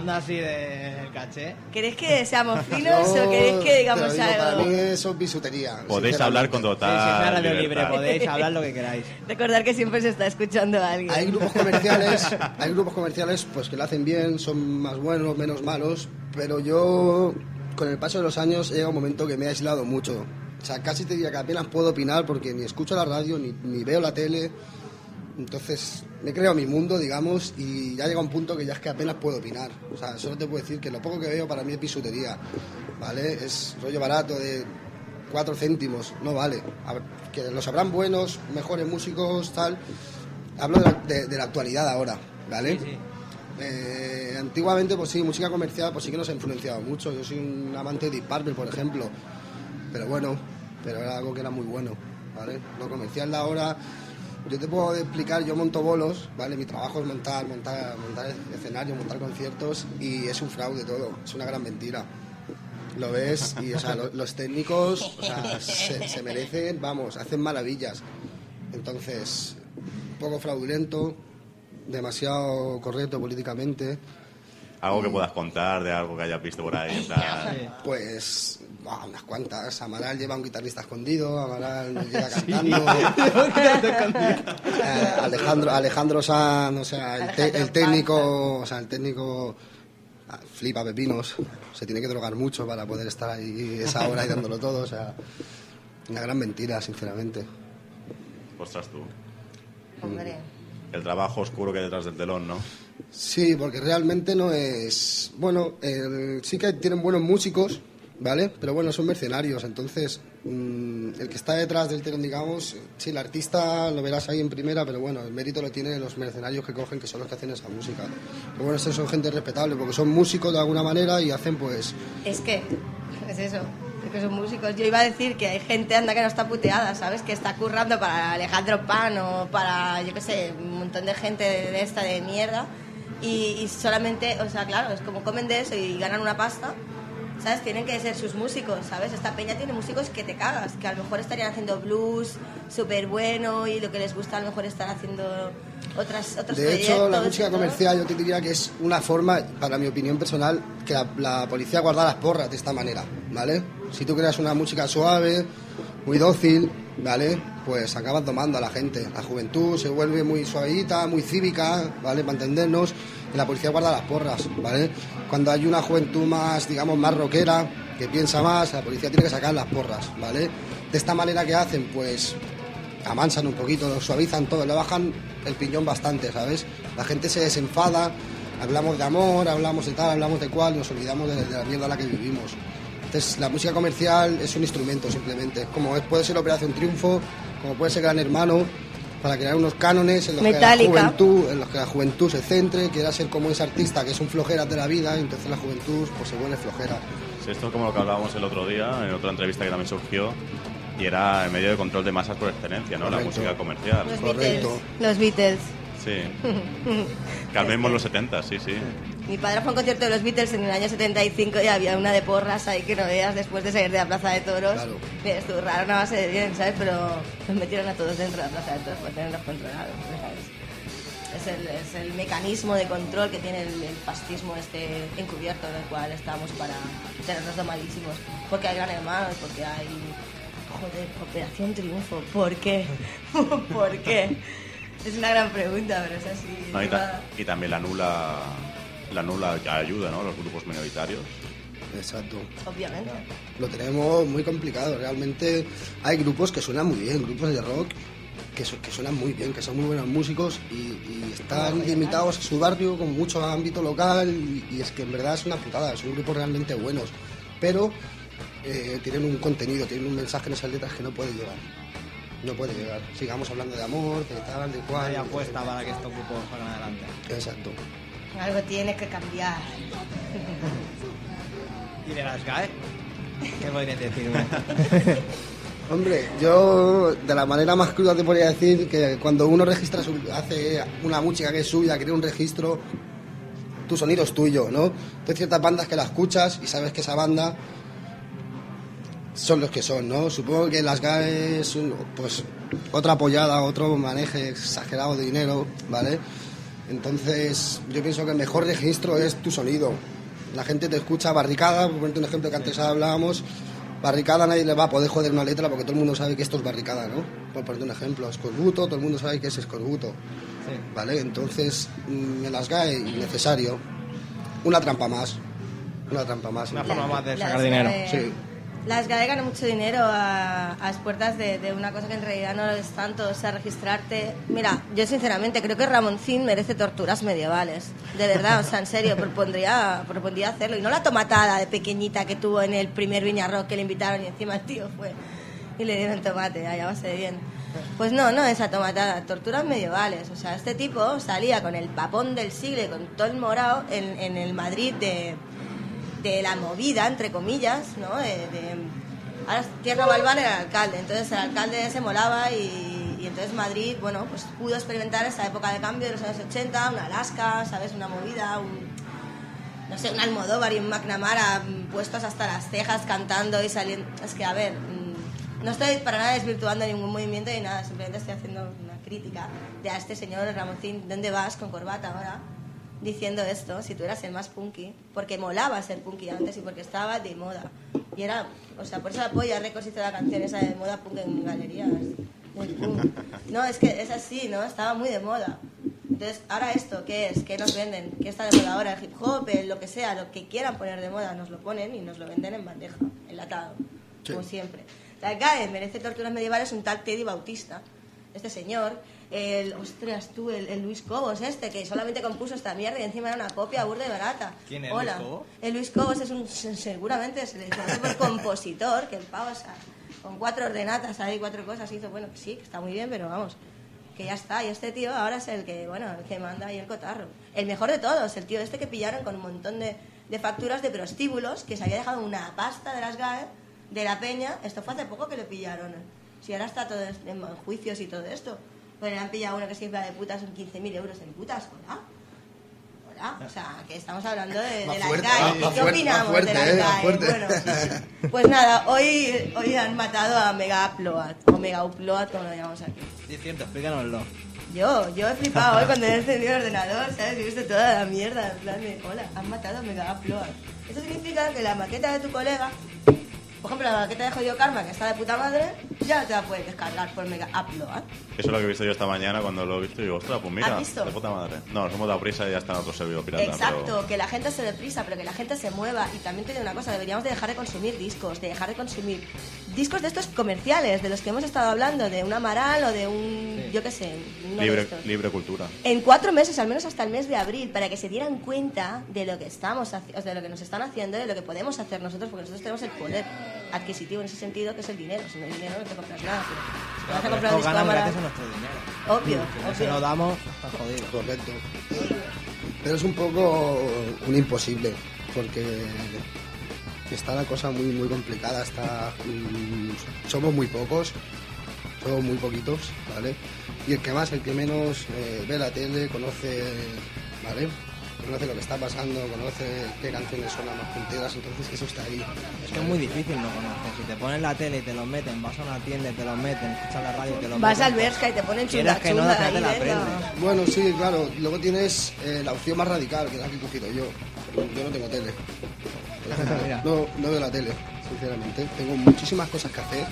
Hablando así de caché. ¿Queréis que seamos finos Yo o queréis que digamos digo, Para algo? mí eso es bisutería. Podéis hablar con Sí, sí, total una radio libre, libertad. podéis hablar lo que queráis. Recordar que siempre se está escuchando a alguien. Hay grupos comerciales, hay grupos comerciales pues que lo hacen bien, son más buenos, menos malos, pero yo con el paso de los años llega un momento que me he aislado mucho. O sea, casi te diría que apenas puedo opinar porque ni escucho la radio, ni, ni veo la tele. Entonces me creo mi mundo, digamos, y ya llega un punto que ya es que apenas puedo opinar. O sea, solo te puedo decir que lo poco que veo para mí es bisutería, ¿vale? Es rollo barato de cuatro céntimos, no vale. A ver, que los habrán buenos, mejores músicos, tal. Hablo de la, de- de la actualidad ahora, ¿vale? Sí, sí. Eh, antiguamente, pues sí, música comercial, pues sí que nos ha influenciado mucho. Yo soy un amante de Deep Purple, por ejemplo. Pero bueno, pero era algo que era muy bueno, ¿vale? Lo comercial de ahora, yo te puedo explicar, yo monto bolos, ¿vale? Mi trabajo es montar, montar, montar escenarios, montar conciertos y es un fraude todo, es una gran mentira. Lo ves y, o sea, lo- los técnicos, se, merecen, vamos, hacen maravillas. Entonces, poco fraudulento, demasiado correcto políticamente. Algo que puedas contar de algo que hayas visto por ahí. Pues unas cuantas. Amaral lleva un guitarrista escondido, Amaral nos llega cantando. Eh, Alejandro, Alejandro San, o sea, el, te- el técnico, o sea, el técnico ah, flipa pepinos. Se tiene que drogar mucho para poder estar ahí esa hora y dándolo todo, o sea, una gran mentira, sinceramente. Ostras tú. Hombre, el trabajo oscuro que hay detrás del telón, ¿no? Sí, porque realmente no es... Bueno, el- sí que tienen buenos músicos, ¿vale? Pero bueno, son mercenarios, entonces mm, el que está detrás del telón, digamos, sí, el artista lo verás ahí en primera, pero bueno, el mérito lo tienen los mercenarios que cogen, que son los que hacen esa música. Pero bueno, estos son gente respetable, porque son músicos de alguna manera y hacen pues... Es que, es eso, es que son músicos. Yo iba a decir que hay gente anda que no está puteada, ¿sabes? Que está currando para Alejandro Pan o para, yo qué sé, un montón de gente de, esta de mierda. Y, y solamente, o sea, claro, es como comen de eso y ganan una pasta. ¿Sabes? Tienen que ser sus músicos, ¿sabes? Esta peña tiene músicos que te cagas, que a lo mejor estarían haciendo blues súper bueno y lo que les gusta a lo mejor estar haciendo otras, otros De hecho, la música comercial yo te diría que es una forma, para mi opinión personal, que la, la policía guarda las porras de esta manera, ¿vale? Si tú creas una música suave, muy dócil, ¿vale? Pues acabas domando a la gente. La juventud se vuelve muy suavita, muy cívica, ¿vale? Para entendernos. Y la policía guarda las porras, ¿vale? Cuando hay una juventud más, digamos, más rockera, que piensa más, la policía tiene que sacar las porras, ¿vale? De esta manera que hacen, pues amansan un poquito, lo suavizan todo, le bajan el piñón bastante, ¿sabes? La gente se desenfada, hablamos de amor, hablamos de tal, hablamos de cual, nos olvidamos de, de la mierda en la que vivimos. Entonces, la música comercial es un instrumento simplemente, como es- puede ser Operación Triunfo, como puede ser Gran Hermano, para crear unos cánones en los, que la juventud, en los que la juventud se centre, quiera ser como ese artista que es un flojeras de la vida, y entonces la juventud pues se vuelve flojera. Sí, esto es como lo que hablábamos el otro día, en otra entrevista que también surgió, y era el medio de control de masas por excelencia, ¿no? La música comercial. Los Correcto. Beatles. Los Beatles. Sí. Calmemos los 70, sí, sí. Mi padre fue a un concierto de los Beatles en el año 75 y había una de porras ahí que no veas después de salir de la Plaza de Toros. Claro. Mira, estuvo a base de bien, ¿sabes? Pero nos metieron a todos dentro de la Plaza de Toros para tenerlos controlados, ¿sabes? Es el, es el mecanismo de control que tiene el, el fascismo este encubierto en el cual estamos para tenernos domadísimos. Porque hay gran hermanos, porque hay... Joder, Operación Triunfo, ¿por qué? ¿Por qué? Es una gran pregunta, pero es así. No, y, ta- y también la nula, la nula ayuda, ¿no? Los grupos minoritarios. Exacto. Obviamente. Lo tenemos muy complicado. Realmente hay grupos que suenan muy bien, grupos de rock que, su- que suenan muy bien, que son muy buenos músicos y, y están limitados a su barrio con mucho ámbito local y, y es que en verdad es una putada, son grupos realmente buenos, pero eh, tienen un contenido, tienen un mensaje en esas letras que no puede llegar. No puede llegar. Sigamos hablando de amor, de tal, de cual. Hay apuesta para que estos grupos salgan adelante. Exacto. Algo tiene que cambiar. ¿Y de las GAE? ¿Qué podrías decirme? Hombre, yo de la manera más cruda te podría decir que cuando uno registra, su- hace una música que es suya, crea un registro, tu sonido es tuyo, ¿no? Hay ciertas bandas que la escuchas y sabes que esa banda son los que son, ¿no? Supongo que las GAE es un- pues otra apoyada, otro maneje exagerado de dinero, ¿vale? Entonces yo pienso que el mejor registro es tu sonido. La gente te escucha barricada, por ponerte un ejemplo que antes hablábamos, barricada nadie le va a poder joder una letra porque todo el mundo sabe que esto es barricada, ¿no? Por ponerte un ejemplo, escorbuto, todo el mundo sabe que es escorbuto, ¿vale? Entonces mm, en las GAE innecesario, una trampa más, una trampa más. Una forma más de sacar dinero. Sí. Las GAE ganan mucho dinero a, a expuertas de, de una cosa que en realidad no es tanto, o sea, registrarte... Mira, yo sinceramente creo que Ramoncín merece torturas medievales, de verdad, o sea, en serio, propondría, propondría hacerlo. Y no la tomatada de pequeñita que tuvo en el primer Viña Rock que le invitaron y encima el tío fue y le dieron tomate, ahí a base de bien. Pues no, no esa tomatada, torturas medievales. O sea, este tipo salía con el papón del siglo con todo el morado en el Madrid de, de la movida, entre comillas, ¿no? De- ahora Tierra Balbán era el alcalde, entonces el alcalde se molaba y, entonces Madrid, bueno, pues pudo experimentar esa época de cambio de los años 80, una Alaska, ¿sabes? Una movida, un, no sé, un Almodóvar y un McNamara puestos hasta las cejas cantando y saliendo. Es que, a ver, mm, no estoy para nada desvirtuando ningún movimiento ni nada, simplemente estoy haciendo una crítica de a este señor Ramoncín, ¿dónde vas con corbata ahora? Diciendo esto, si tú eras el más punky, porque molaba ser punky antes y porque estaba de moda. Y era, o sea, por eso apoya Records hizo la canción esa de moda punk en galerías. Muy punk. No, es que es así, ¿no? Estaba muy de moda. Entonces, ahora esto, ¿qué es? ¿Qué nos venden? ¿Qué está de moda ahora? El hip hop, el lo que sea, lo que quieran poner de moda, nos lo ponen y nos lo venden en bandeja, enlatado, como siempre. La GAE merece torturas medievales un tal Teddy Bautista. Este señor el, ostras tú, el, el Luis Cobos este, que solamente compuso esta mierda y encima era una copia burda y barata. ¿Quién es, Hola. Luis Cobos? El Luis Cobos es un, seguramente conoce por compositor, que el pavo, o sea, con cuatro ordenatas ahí, cuatro cosas, hizo, bueno, sí, que está muy bien, pero vamos, que ya está. Y este tío ahora es el que, bueno, el que manda ahí el cotarro. El mejor de todos, el tío este que pillaron con un montón de, de facturas de prostíbulos, que se había dejado una pasta de las GAE, de la peña, esto fue hace poco que le pillaron. Si ahora está todo en juicios y todo esto. Pues le han pillado uno que se iba de putas, son 15.000 euros en putas, hola. Hola, o sea, que estamos hablando de, de las fuerte, GAE. va- ¿Y va qué fuerte, opinamos fuerte, de las eh. Bueno, sí, sí. Pues nada, hoy, hoy han matado a Mega Upload, o Mega Upload, como lo llamamos aquí. Sí, es cierto, explícanoslo. Yo, yo he flipado hoy cuando he encendido el ordenador, ¿sabes? Y he visto toda la mierda, en plan de, hola, han matado a Mega Upload. Eso significa que la maqueta de tu colega, por ejemplo, la maqueta de Jodido Karma, que está de puta madre, ya no te la puedes descargar por Mega Upload. Eso es lo que he visto yo esta mañana cuando lo he visto y digo, ostras, pues mira, ¿Has visto? de puta madre. No, nos hemos dado prisa y ya está en otro servidor pirata. Exacto, pero- que la gente se deprisa, pero que la gente se mueva. Y también te digo una cosa, deberíamos de dejar de consumir discos, de dejar de consumir discos de estos comerciales, de los que hemos estado hablando, de un Amaral o de un, yo qué sé, Libre, libre cultura. en cuatro meses, al menos hasta el mes de abril, para que se dieran cuenta de lo que estamos haci- o sea, de lo que nos están haciendo y de lo que podemos hacer nosotros, porque nosotros tenemos el poder adquisitivo en ese sentido, que es el dinero. Si no hay dinero no te compras nada. Pero si vas a comprar un esto disco ganan Amaral- gracias a nuestro dinero. Obvio, Si no se obvio. lo damos, está jodido. Correcto. Pero es un poco un imposible, porque está la cosa muy muy complicada, está mm, somos muy pocos, somos muy poquitos, ¿vale? Y el que más, el que menos eh, ve la tele, conoce, ¿vale? Conoce lo que está pasando, conoce qué canciones son las más punteras, entonces eso está ahí. Es que es muy difícil no conocer. Si te ponen la tele y te lo meten, vas a una tienda y te lo meten, escuchas la radio y te lo Vas meten. al Bershka y te ponen chunga que no, ahí, la aprendes. Bueno, sí, claro. Luego tienes eh, la opción más radical, que es la que he cogido yo. Yo no tengo tele. No, no veo la tele, sinceramente. Tengo muchísimas cosas que hacer.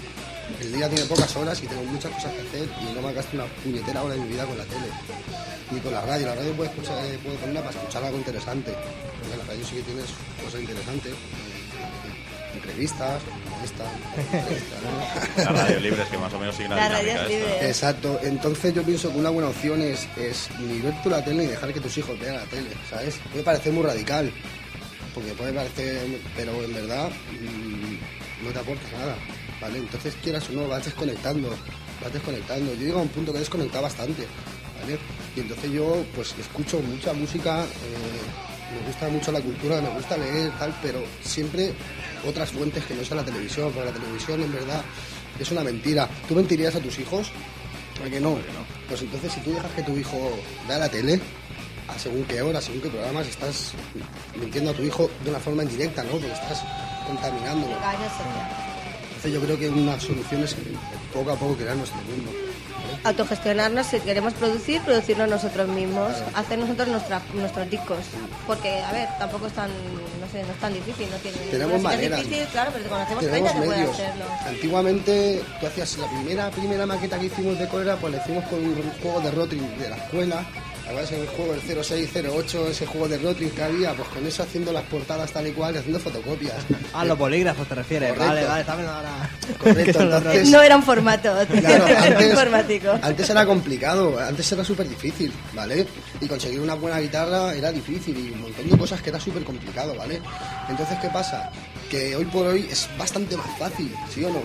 El día tiene pocas horas y tengo muchas cosas que hacer y no me gasto una puñetera hora de mi vida con la tele. Ni con la radio. La radio puedes, escuchar, eh, ponerla para escuchar algo interesante. Porque la radio sí que tienes cosas interesantes. Entrevistas, esta, esta, ¿no? Las radios libres que más o menos siguen la, La dinámica radio es esta. libre. Exacto, entonces yo pienso que una buena opción es, es ni ver tú la tele ni dejar que tus hijos vean la tele, ¿sabes? Puede parecer muy radical, porque puede parecer, pero en verdad mm, no te aporta nada, ¿vale? Entonces quieras o no, vas desconectando, vas desconectando. Yo llego a un punto que he desconectado bastante, ¿vale? Y entonces yo pues escucho mucha música, eh, me gusta mucho la cultura, me gusta leer, tal, pero siempre otras fuentes que no sea la televisión, porque la televisión en verdad es una mentira. ¿Tú mentirías a tus hijos? ¿A que no? Pues entonces si tú dejas que tu hijo vea la tele, a según qué hora, según qué programas, estás mintiendo a tu hijo de una forma indirecta, ¿no? Porque estás contaminándolo. Entonces yo creo que una solución es poco a poco crear nuestro mundo. Autogestionarnos, si queremos producir, producirlo nosotros mismos, hacer nosotros nuestra- nuestros discos. Porque, a ver, tampoco es tan, no sé, no es tan difícil, no tiene... Tenemos que maneras. Es difícil, claro, pero si conocemos Tenemos que puede medios. hacerlo. Antiguamente tú hacías la primera primera maqueta que hicimos de cólera, pues la hicimos con un juego de Rotring de la escuela. ¿Te acuerdas el juego del 0608, ese juego de Rotring que había? Pues con eso haciendo las portadas tal y cual y haciendo fotocopias. A los bolígrafos te refieres. Correcto. Vale, vale, está viendo ahora. Correcto, entonces- No era un formato Claro, antes, informático. antes era complicado, antes era súper difícil, ¿vale? Y conseguir una buena guitarra era difícil y un montón de cosas que era súper complicado, ¿vale? Entonces, ¿qué pasa? Que hoy por hoy es bastante más fácil, ¿sí o no?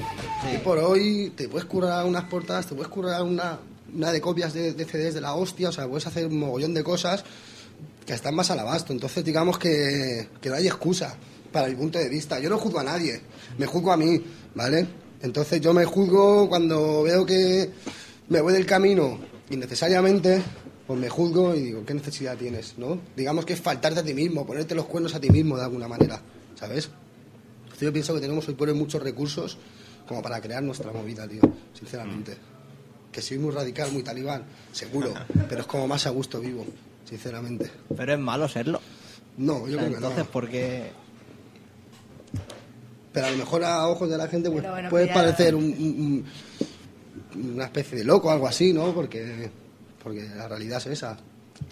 Hoy por hoy te puedes currar unas portadas, te puedes currar una, una de copias de, CDs de la hostia, o sea, puedes hacer un mogollón de cosas que están más al abasto. Entonces, digamos que, que no hay excusa para mi punto de vista. Yo no juzgo a nadie, me juzgo a mí, ¿vale? Entonces, yo me juzgo cuando veo que me voy del camino innecesariamente, pues me juzgo y digo, ¿qué necesidad tienes, no? Digamos que es faltarte a ti mismo, ponerte los cuernos a ti mismo de alguna manera, ¿sabes? Yo pienso que tenemos hoy por hoy muchos recursos como para crear nuestra movida, tío, sinceramente. Que soy muy radical, muy talibán, seguro, pero es como más a gusto vivo, sinceramente. Pero es malo serlo. No, yo O sea, creo que entonces, no. ¿por qué? Pero a lo mejor a ojos de la gente pues, Bueno, bueno, puede cuidado. parecer un- un- un- una especie de loco o algo así, ¿no? Porque, porque la realidad es esa.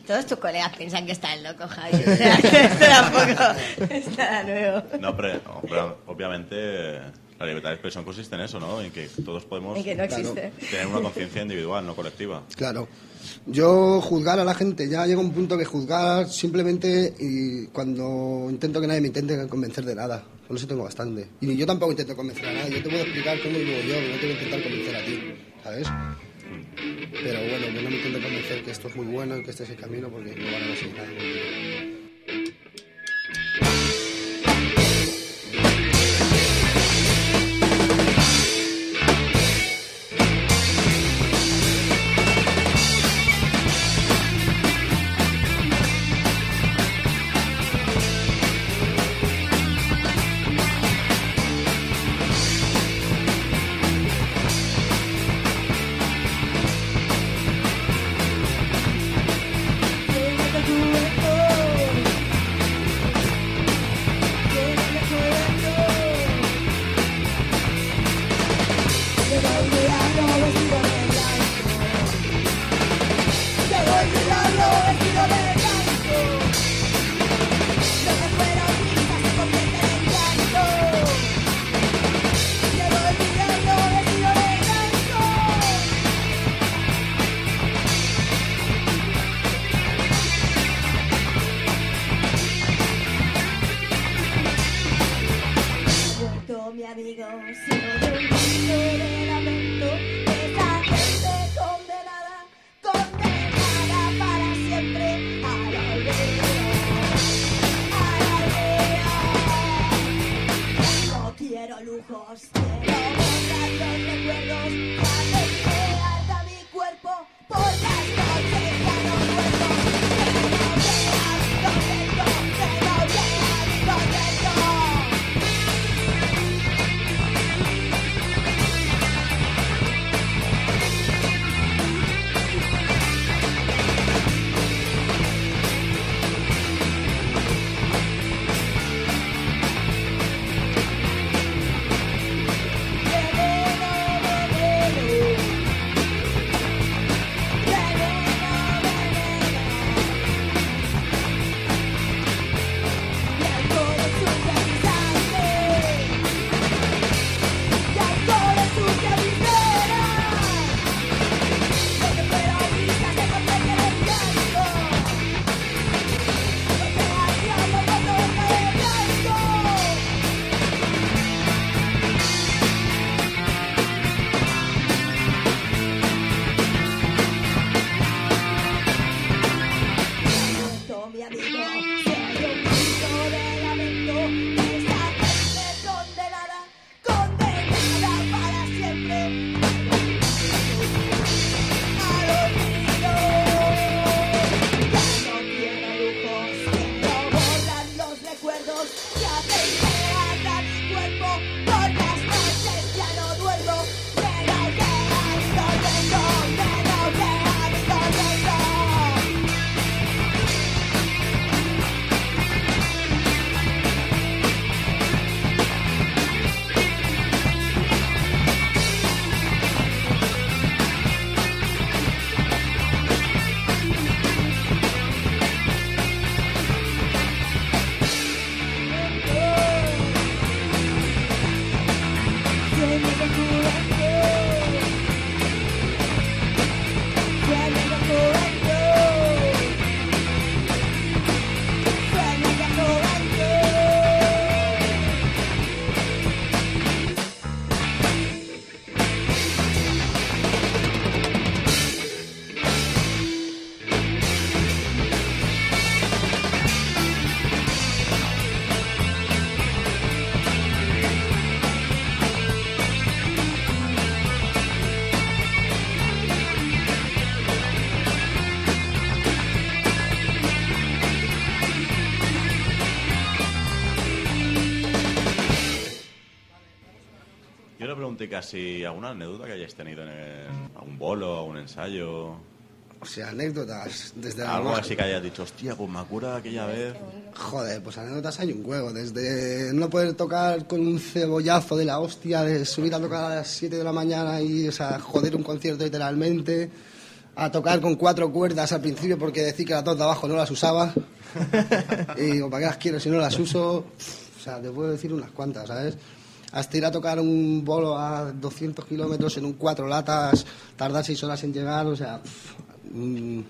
Todos tus colegas piensan que estás loco, Javi. O sea, Esto tampoco es nada nuevo. No, pero, hombre, obviamente La libertad de expresión consiste en eso, ¿no? En que todos podemos En que no existe. tener una conciencia individual, no colectiva. Claro. Yo juzgar a la gente, ya llega un punto que juzgar simplemente y cuando intento que nadie me intente convencer de nada. Con eso tengo bastante. Y yo tampoco intento convencer a nadie. Yo te puedo explicar cómo vivo yo, no te voy a intentar convencer a ti, ¿sabes? Pero bueno, que no me intento convencer que esto es muy bueno y que este es el camino porque no van a conseguir nada. Casi alguna anécdota que hayáis tenido en el- algún bolo, algún ensayo, O sea, anécdotas desde la algo más- así que hayas dicho, hostia, pues me acuerdo de aquella vez. Joder, pues anécdotas hay un huevo. Desde no poder tocar con un cebollazo de la hostia, de subir a tocar a las 7 de la mañana y, o sea, joder un concierto literalmente, a tocar con cuatro cuerdas al principio porque decir que las dos de abajo no las usaba. y digo, ¿para qué las quiero si no las uso? O sea, te puedo decir unas cuantas, ¿sabes? Hasta ir a tocar un bolo a 200 kilómetros en un cuatro latas, tardar seis horas en llegar, o sea, pff, mm,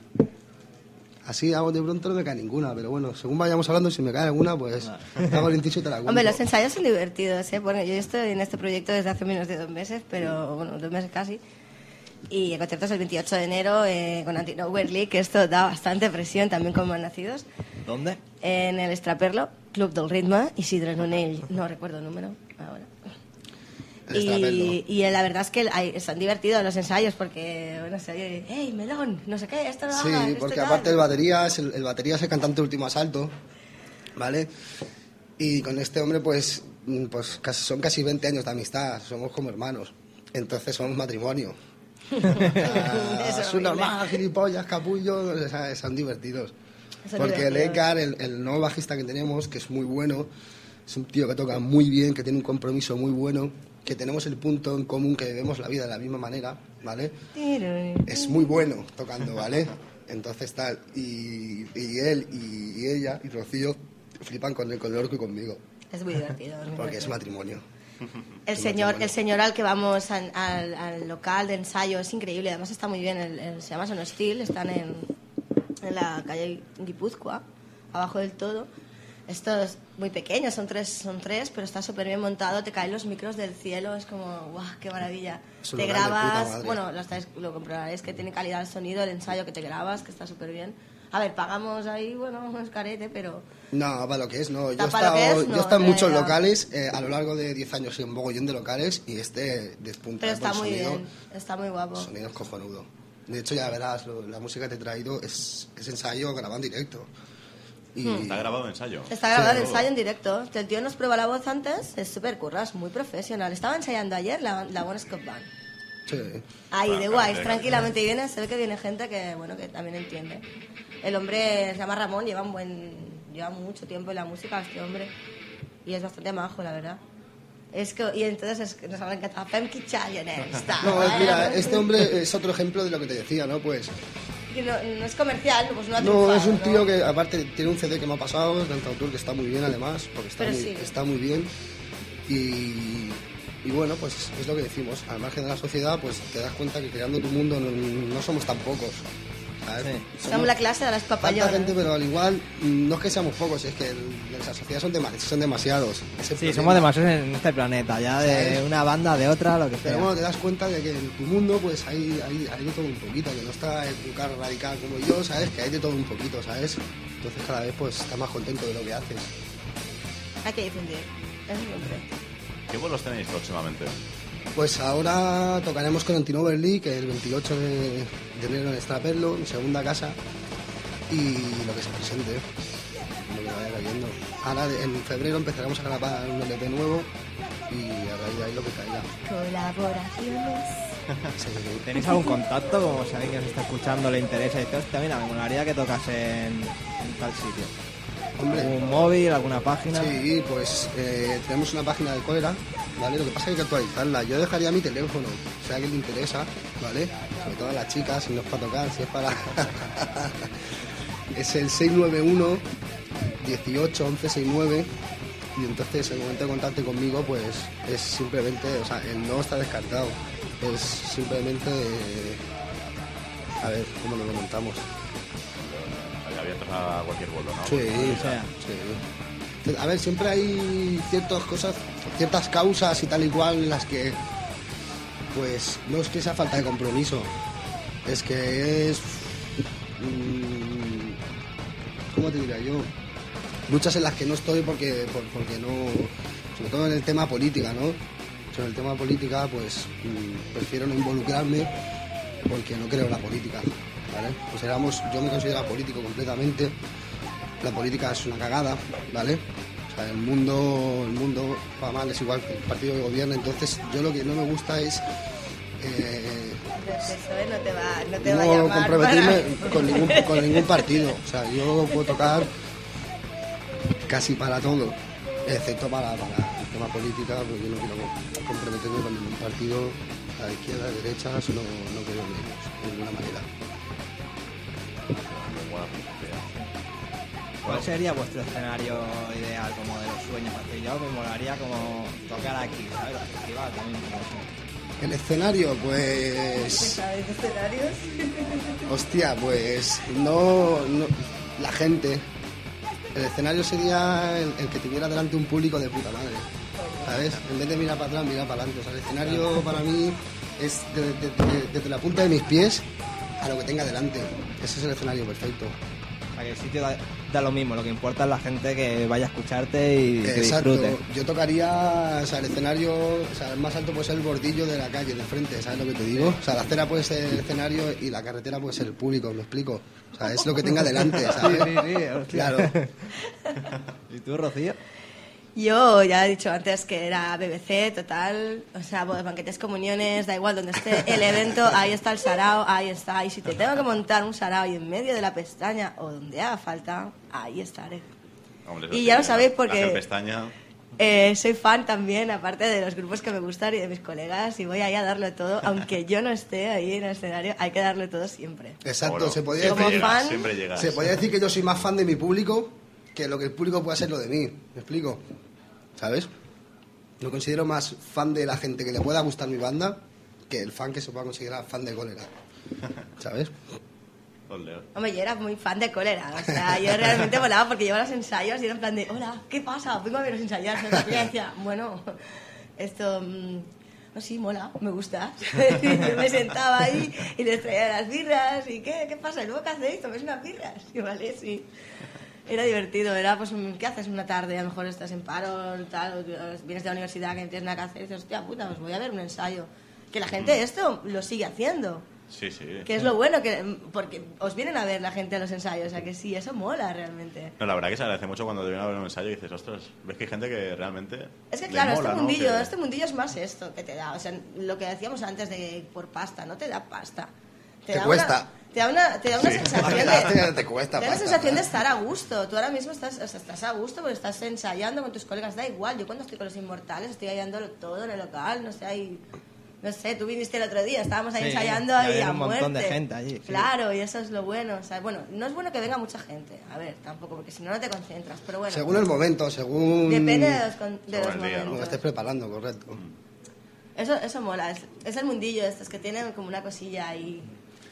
así a de pronto no me cae ninguna, pero bueno, según vayamos hablando, si me cae alguna, pues hago el inciso y te la cuento. Hombre, los ensayos son divertidos, ¿eh? Bueno, yo estoy en este proyecto desde hace menos de dos meses, pero bueno, dos meses casi. Y el concierto es el 28 de enero eh, con Antino League, que esto da bastante presión también con nacidos. ¿Dónde? En el Estraperlo, Club del Ritme, Isidre Nonell, no recuerdo el número ahora. El. Y, y la verdad es que hay- son divertidos los ensayos porque, bueno, se oye, hey, melón, no sé qué, esto no Sí, hagas, esto porque tal". aparte el batería es el, el batería es el cantante último asalto, ¿vale? Y con este hombre, pues, mm, pues casi, son casi 20 años de amistad, somos como hermanos. Entonces somos matrimonio. Ah, horrible. normal, gilipollas, capullo, o sea, son divertidos. Son Porque el divertidos. Edgar, el, el nuevo bajista que tenemos, que es muy bueno, es un tío que toca muy bien, que tiene un compromiso muy bueno, que tenemos el punto en común que vemos la vida de la misma manera, ¿vale? es muy bueno tocando, ¿vale? Entonces tal, y, y él y, y ella y Rocío flipan con el, con el orco y conmigo, Es muy divertido. es muy porque es divertido. matrimonio. El señor, el señor al que vamos al, al- al local de ensayo es increíble, además está muy bien, el- el- se llama Sonostil, están en, en la calle Guipúzcoa, abajo del todo. Esto es muy pequeño, son tres, son tres, pero está súper bien montado, te caen los micros del cielo, es como, guau, qué maravilla. Es un te grabas, bueno, lo, estáis- lo comprobaréis que tiene calidad el sonido, el ensayo que te grabas, que está súper bien. A ver, pagamos ahí, bueno, es carete, pero No, para lo que es, no. Yo he estado, es, yo he no, estado en muchos realidad. locales eh, a lo largo de 10 años en un mogollón de locales y este despunta. pero por está el muy sonido, bien, está muy guapo. Sonido es cojonudo. De hecho, ya verás, lo- la música que te he traído es, es ensayo grabado en directo. Y Hmm. Está grabado ensayo. Está grabado el Sí. ensayo en directo. El tío nos prueba la voz antes, es súper curra, es muy profesional. Estaba ensayando ayer la, la One Scott Band. sí. Ahí, Ah, de guays, claro, tranquilamente. Y viene, se ve que viene gente que, bueno, que también entiende. El hombre se llama Ramón, lleva un buen... Lleva mucho tiempo en la música este hombre. Y es bastante majo, la verdad. Es que, y entonces es que nos habrá encantado. Fem Kitchayenesta. No, mira, este hombre es otro ejemplo de lo que te decía, ¿no? Pues no, no es comercial, pues no ha No, triunfado, es un ¿no? tío que aparte tiene un CD que me ha pasado, de autor que está muy bien además, porque está, muy, sí. está muy bien. Y, y bueno, pues es lo que decimos, al margen de la sociedad, pues te das cuenta que creando tu mundo no, no somos tan pocos. Somos la clase de las gente, pero al igual mm, no es que seamos pocos, es que el- esa sociedad son, dema- son demasiados. Sí, problema. somos demasiados en este planeta, ya de ¿Sabes? una banda, de otra, lo que sea. Pero bueno, te das cuenta de que en tu mundo pues hay, hay, hay de todo un poquito, que no está un carro radical como yo, ¿sabes? Que hay de todo un poquito, ¿sabes? Entonces cada vez pues estás más contento de lo que haces. Hay que difundir. Es siempre. ¿Qué vuelos tenéis próximamente? Pues ahora tocaremos con Antinover League, que es el 28 de, de enero en Estraperlo, mi segunda casa, y lo que se presente, lo que vaya cayendo. Ahora en febrero empezaremos a grabar un LP nuevo y a raíz de ahí lo que caiga. Colaboraciones. Sí. ¿Tenéis algún contacto? Como si alguien que os está escuchando le interesa y hostia, mira, me molaría que tocas en, en tal sitio. Hombre, ¿Algún móvil, alguna página? Sí, pues eh, tenemos una página de cólera, ¿vale? Lo que pasa es que hay que actualizarla. Yo dejaría mi teléfono, si a alguien le interesa, ¿vale? Sobre todo a las chicas, si no es para tocar, si es para... es el 691 18 11 69 y entonces el momento de contacto conmigo pues es simplemente, o sea, el no está descartado. Es simplemente... a ver, ¿cómo nos lo montamos? Ahí Abiertos a cualquier vuelo, ¿no? Sí, o sea. sí. A ver, siempre hay ciertas cosas, ciertas causas y tal y cual en las que, pues, no es que sea falta de compromiso, es que es, mm, ¿cómo te diría yo? Luchas en las que no estoy porque, por- porque no, sobre todo en el tema política, ¿no? Sobre el tema política, pues, mm, prefiero no involucrarme porque no creo en la política, ¿vale? Pues éramos, yo me considero político completamente, la política es una cagada, ¿vale? O sea, el mundo, el mundo va mal, es igual que el partido de gobierno, entonces yo lo que no me gusta es eh, PSOE no te va, no te va a no llamar comprometerme para- con ningún, con ningún partido. O sea, yo puedo tocar casi para todo, excepto para, para el tema política, porque yo no quiero comprometerme con ningún partido, a la izquierda, a la derecha, eso no, no creo en ellos, de ninguna manera. ¿Cuál sería vuestro escenario ideal, como de los sueños? Porque yo me molaría como tocar aquí, ¿sabes? Los festivales también. como- El escenario, pues. ¿Sabes escenarios? Hostia, pues no, no- La gente. El escenario sería el, el que tuviera delante un público de puta madre. ¿Sabes? En vez de mirar para atrás, mirar para adelante. O sea, el escenario para mí es de- de- de- desde la punta de mis pies a lo que tenga delante. Ese es el escenario perfecto. O sea, que el sitio da, da lo mismo, lo que importa es la gente que vaya a escucharte y que Exacto. disfrute. Yo tocaría, o sea, el escenario, o sea, el más alto puede ser el bordillo de la calle, de frente, ¿sabes lo que te digo? O sea, la acera puede ser el escenario y la carretera puede ser el público, ¿me explico? O sea, es lo que tenga delante, ¿sabes? Sí, sí, sí, hostia. Claro. ¿Y tú, Rocío? Yo ya he dicho antes que era BBC, total. O sea, bodas, banquetes, comuniones, da igual donde esté el evento, ahí está el sarao, ahí está. Y si te tengo que montar un sarao ahí en medio de la pestaña o donde haga falta, ahí estaré. Hombre, Y ya lo sabéis porque- pestaña. Eh, soy fan también, aparte de los grupos que me gustan y de mis colegas, y voy ahí a darlo todo. Aunque yo no esté ahí en el escenario, hay que darlo todo siempre. Exacto, Bueno, se podía siempre Como decir, llegas, fan- siempre llegas. se podía decir que yo soy más fan de mi público que lo que el público pueda ser lo de mí, ¿me explico? ¿Sabes? Lo considero más fan de la gente que le pueda gustar mi banda que el fan que se pueda considerar fan de cólera. ¿Sabes? Hombre, yo era muy fan de cólera. O sea, yo realmente volaba porque llevaba los ensayos y era en plan de, hola, ¿qué pasa? Vengo a veros ensayar. Y yo decía, bueno, esto... mm, no, sí, mola, me gusta. Y yo me sentaba ahí y les traía las birras y ¿qué? ¿Qué pasa? ¿Y luego qué hacéis? ¿Tomáis unas birras? Y vale, sí. Era divertido, era pues, ¿qué haces una tarde? A lo mejor estás en paro, tal, vienes de la universidad que no tienes nada que hacer y dices, hostia puta, pues voy a ver un ensayo. Que la gente esto lo sigue haciendo. Sí, sí. Que es lo bueno, que porque os vienen a ver la gente a los ensayos, o sea que sí, eso mola realmente. No, la verdad que se agradece mucho cuando te viene a ver un ensayo y dices, ostras, ves que hay gente que realmente. Es que claro, mola, este ¿no? mundillo, Que- este mundillo es más esto que te da, o sea, lo que decíamos antes de por pasta, no te da pasta. Te da cuesta. Una, te da una, te da una Sí. sensación de... te cuesta Te da pasta, sensación de estar a gusto. Tú ahora mismo estás, o sea, estás a gusto porque estás ensayando con tus colegas. Da igual, yo cuando estoy con los inmortales estoy hallándolo todo en el local, no sé, ahí... No sé, tú viniste el otro día, estábamos ahí Sí, ensayando ahí a un montón de muerte. gente allí, sí. Claro, y eso es lo bueno. O sea, bueno, no es bueno que venga mucha gente. A ver, tampoco, porque si no, no te concentras. Pero bueno, Según el momento, según depende de los, con- de los momentos. estés preparando, correcto. Eso, eso mola, es, es el mundillo estos que tienen como una cosilla ahí.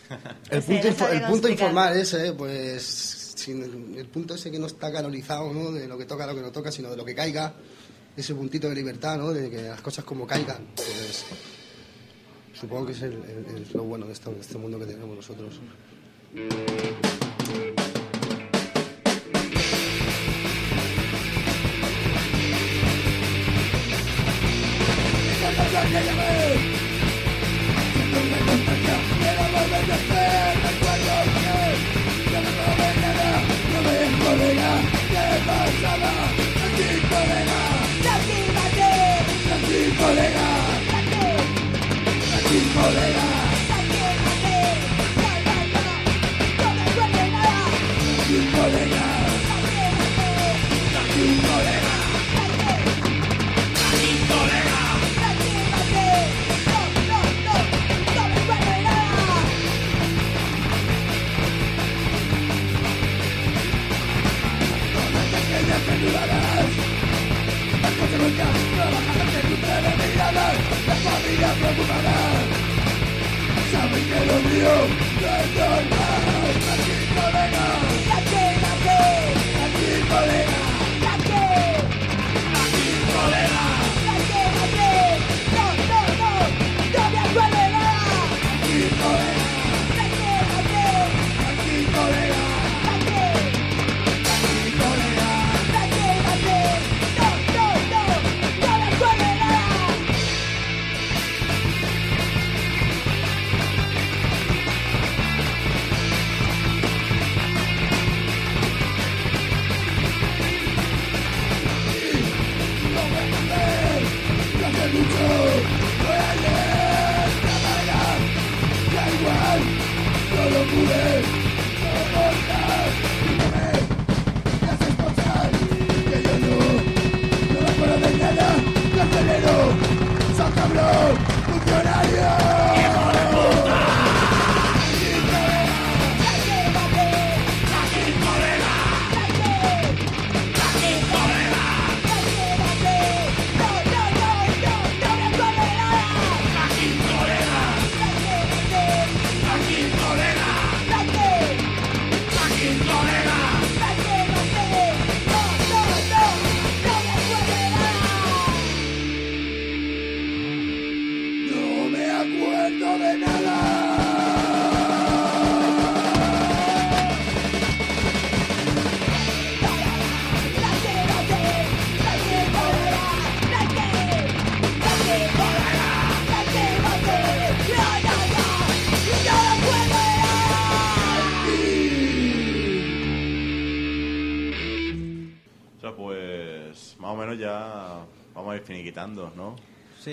El punto, info- el punto informal ese, pues, sin el punto ese que no está canalizado, ¿no? De lo que toca, lo que no toca, sino de lo que caiga, ese puntito de libertad, ¿no? De que las cosas como caigan, pues, supongo que es el- el- el- lo bueno de este, de este mundo que tenemos nosotros. Thank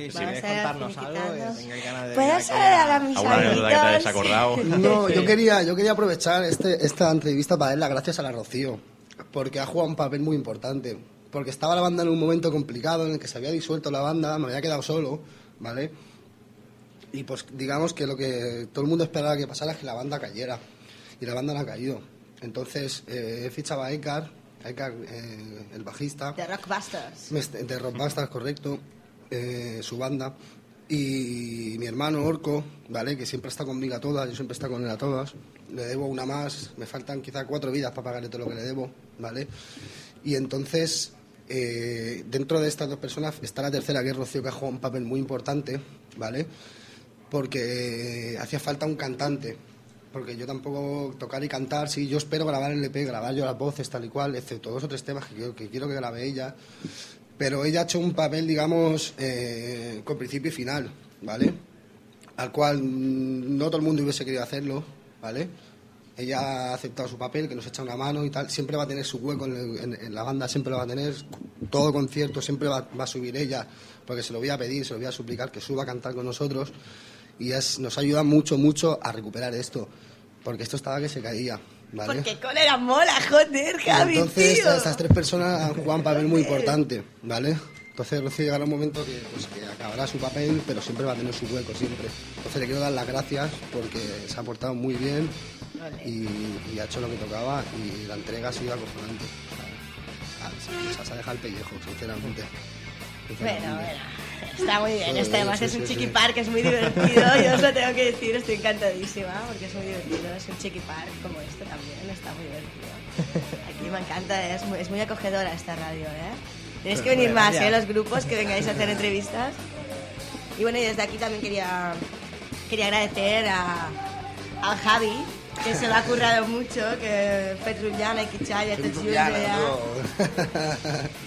Sí, si ir contarnos algo, finiquitando. tengáis ganas de ¿Puedo venir ser aquí a- mis ¿Alguna anécdota que te hayas acordado? No, yo quería, yo quería aprovechar este, esta entrevista para dar las gracias a la Rocío, porque ha jugado un papel muy importante. Porque estaba la banda en un momento complicado en el que se había disuelto la banda, me había quedado solo, ¿vale? Y pues digamos que lo que todo el mundo esperaba que pasara es que la banda cayera. Y la banda no ha caído. Entonces eh, he fichado a Ekar, Ekar, eh, el bajista. The Rockbusters. De Rockbusters, correcto, eh, su banda. Y mi hermano Orco, ¿vale? Que siempre está conmigo a todas, yo siempre está con él a todas. Le debo una más, me faltan quizá cuatro vidas para pagarle todo lo que le debo, ¿vale? Y entonces, eh, dentro de estas dos personas está la tercera, que es Rocío, que ha jugado un papel muy importante, ¿vale? Porque eh, hacía falta un cantante. Porque yo tampoco tocar y cantar, sí, yo espero grabar el EP, grabar yo las voces tal y cual, excepto dos o tres temas que que, quiero que grabe ella. Pero ella ha hecho un papel, digamos, eh, con principio y final, ¿vale? Al cual mm, no todo el mundo hubiese querido hacerlo, ¿vale? Ella ha aceptado su papel, que nos echa una mano y tal. Siempre va a tener su hueco en, la banda, siempre lo va a tener. Todo concierto siempre va, a subir ella, porque se lo voy a pedir, se lo voy a suplicar que suba a cantar con nosotros. Y nos ayuda mucho, mucho a recuperar esto, porque esto estaba que se caía, ¿vale? Porque cólera mola, joder, Y Javi, entonces tío. estas, tres personas han jugado un papel muy importante, ¿vale? Entonces Rocío llegará un momento que, pues, que acabará su papel, pero siempre va a tener su hueco, siempre. Entonces le quiero dar las gracias porque se ha portado muy bien y, y ha hecho lo que tocaba y la entrega ha sido acojonante. O sea, se ha dejado el pellejo, sinceramente. Bueno, Sinceramente. bueno, está muy bien. Sí, Este además sí, es un sí, chiqui park, es muy divertido. Yo os lo tengo que decir, estoy encantadísima porque es muy divertido. Es un chiqui park como este también, está muy divertido. Aquí me encanta, es muy, es muy acogedora esta radio, ¿eh? Tenéis que venir más, ¿eh? Los grupos que vengáis a hacer entrevistas. Y bueno, y desde aquí también quería, quería agradecer a, a Javi, que se lo ha currado mucho, que Petrullana y Kichaya, no.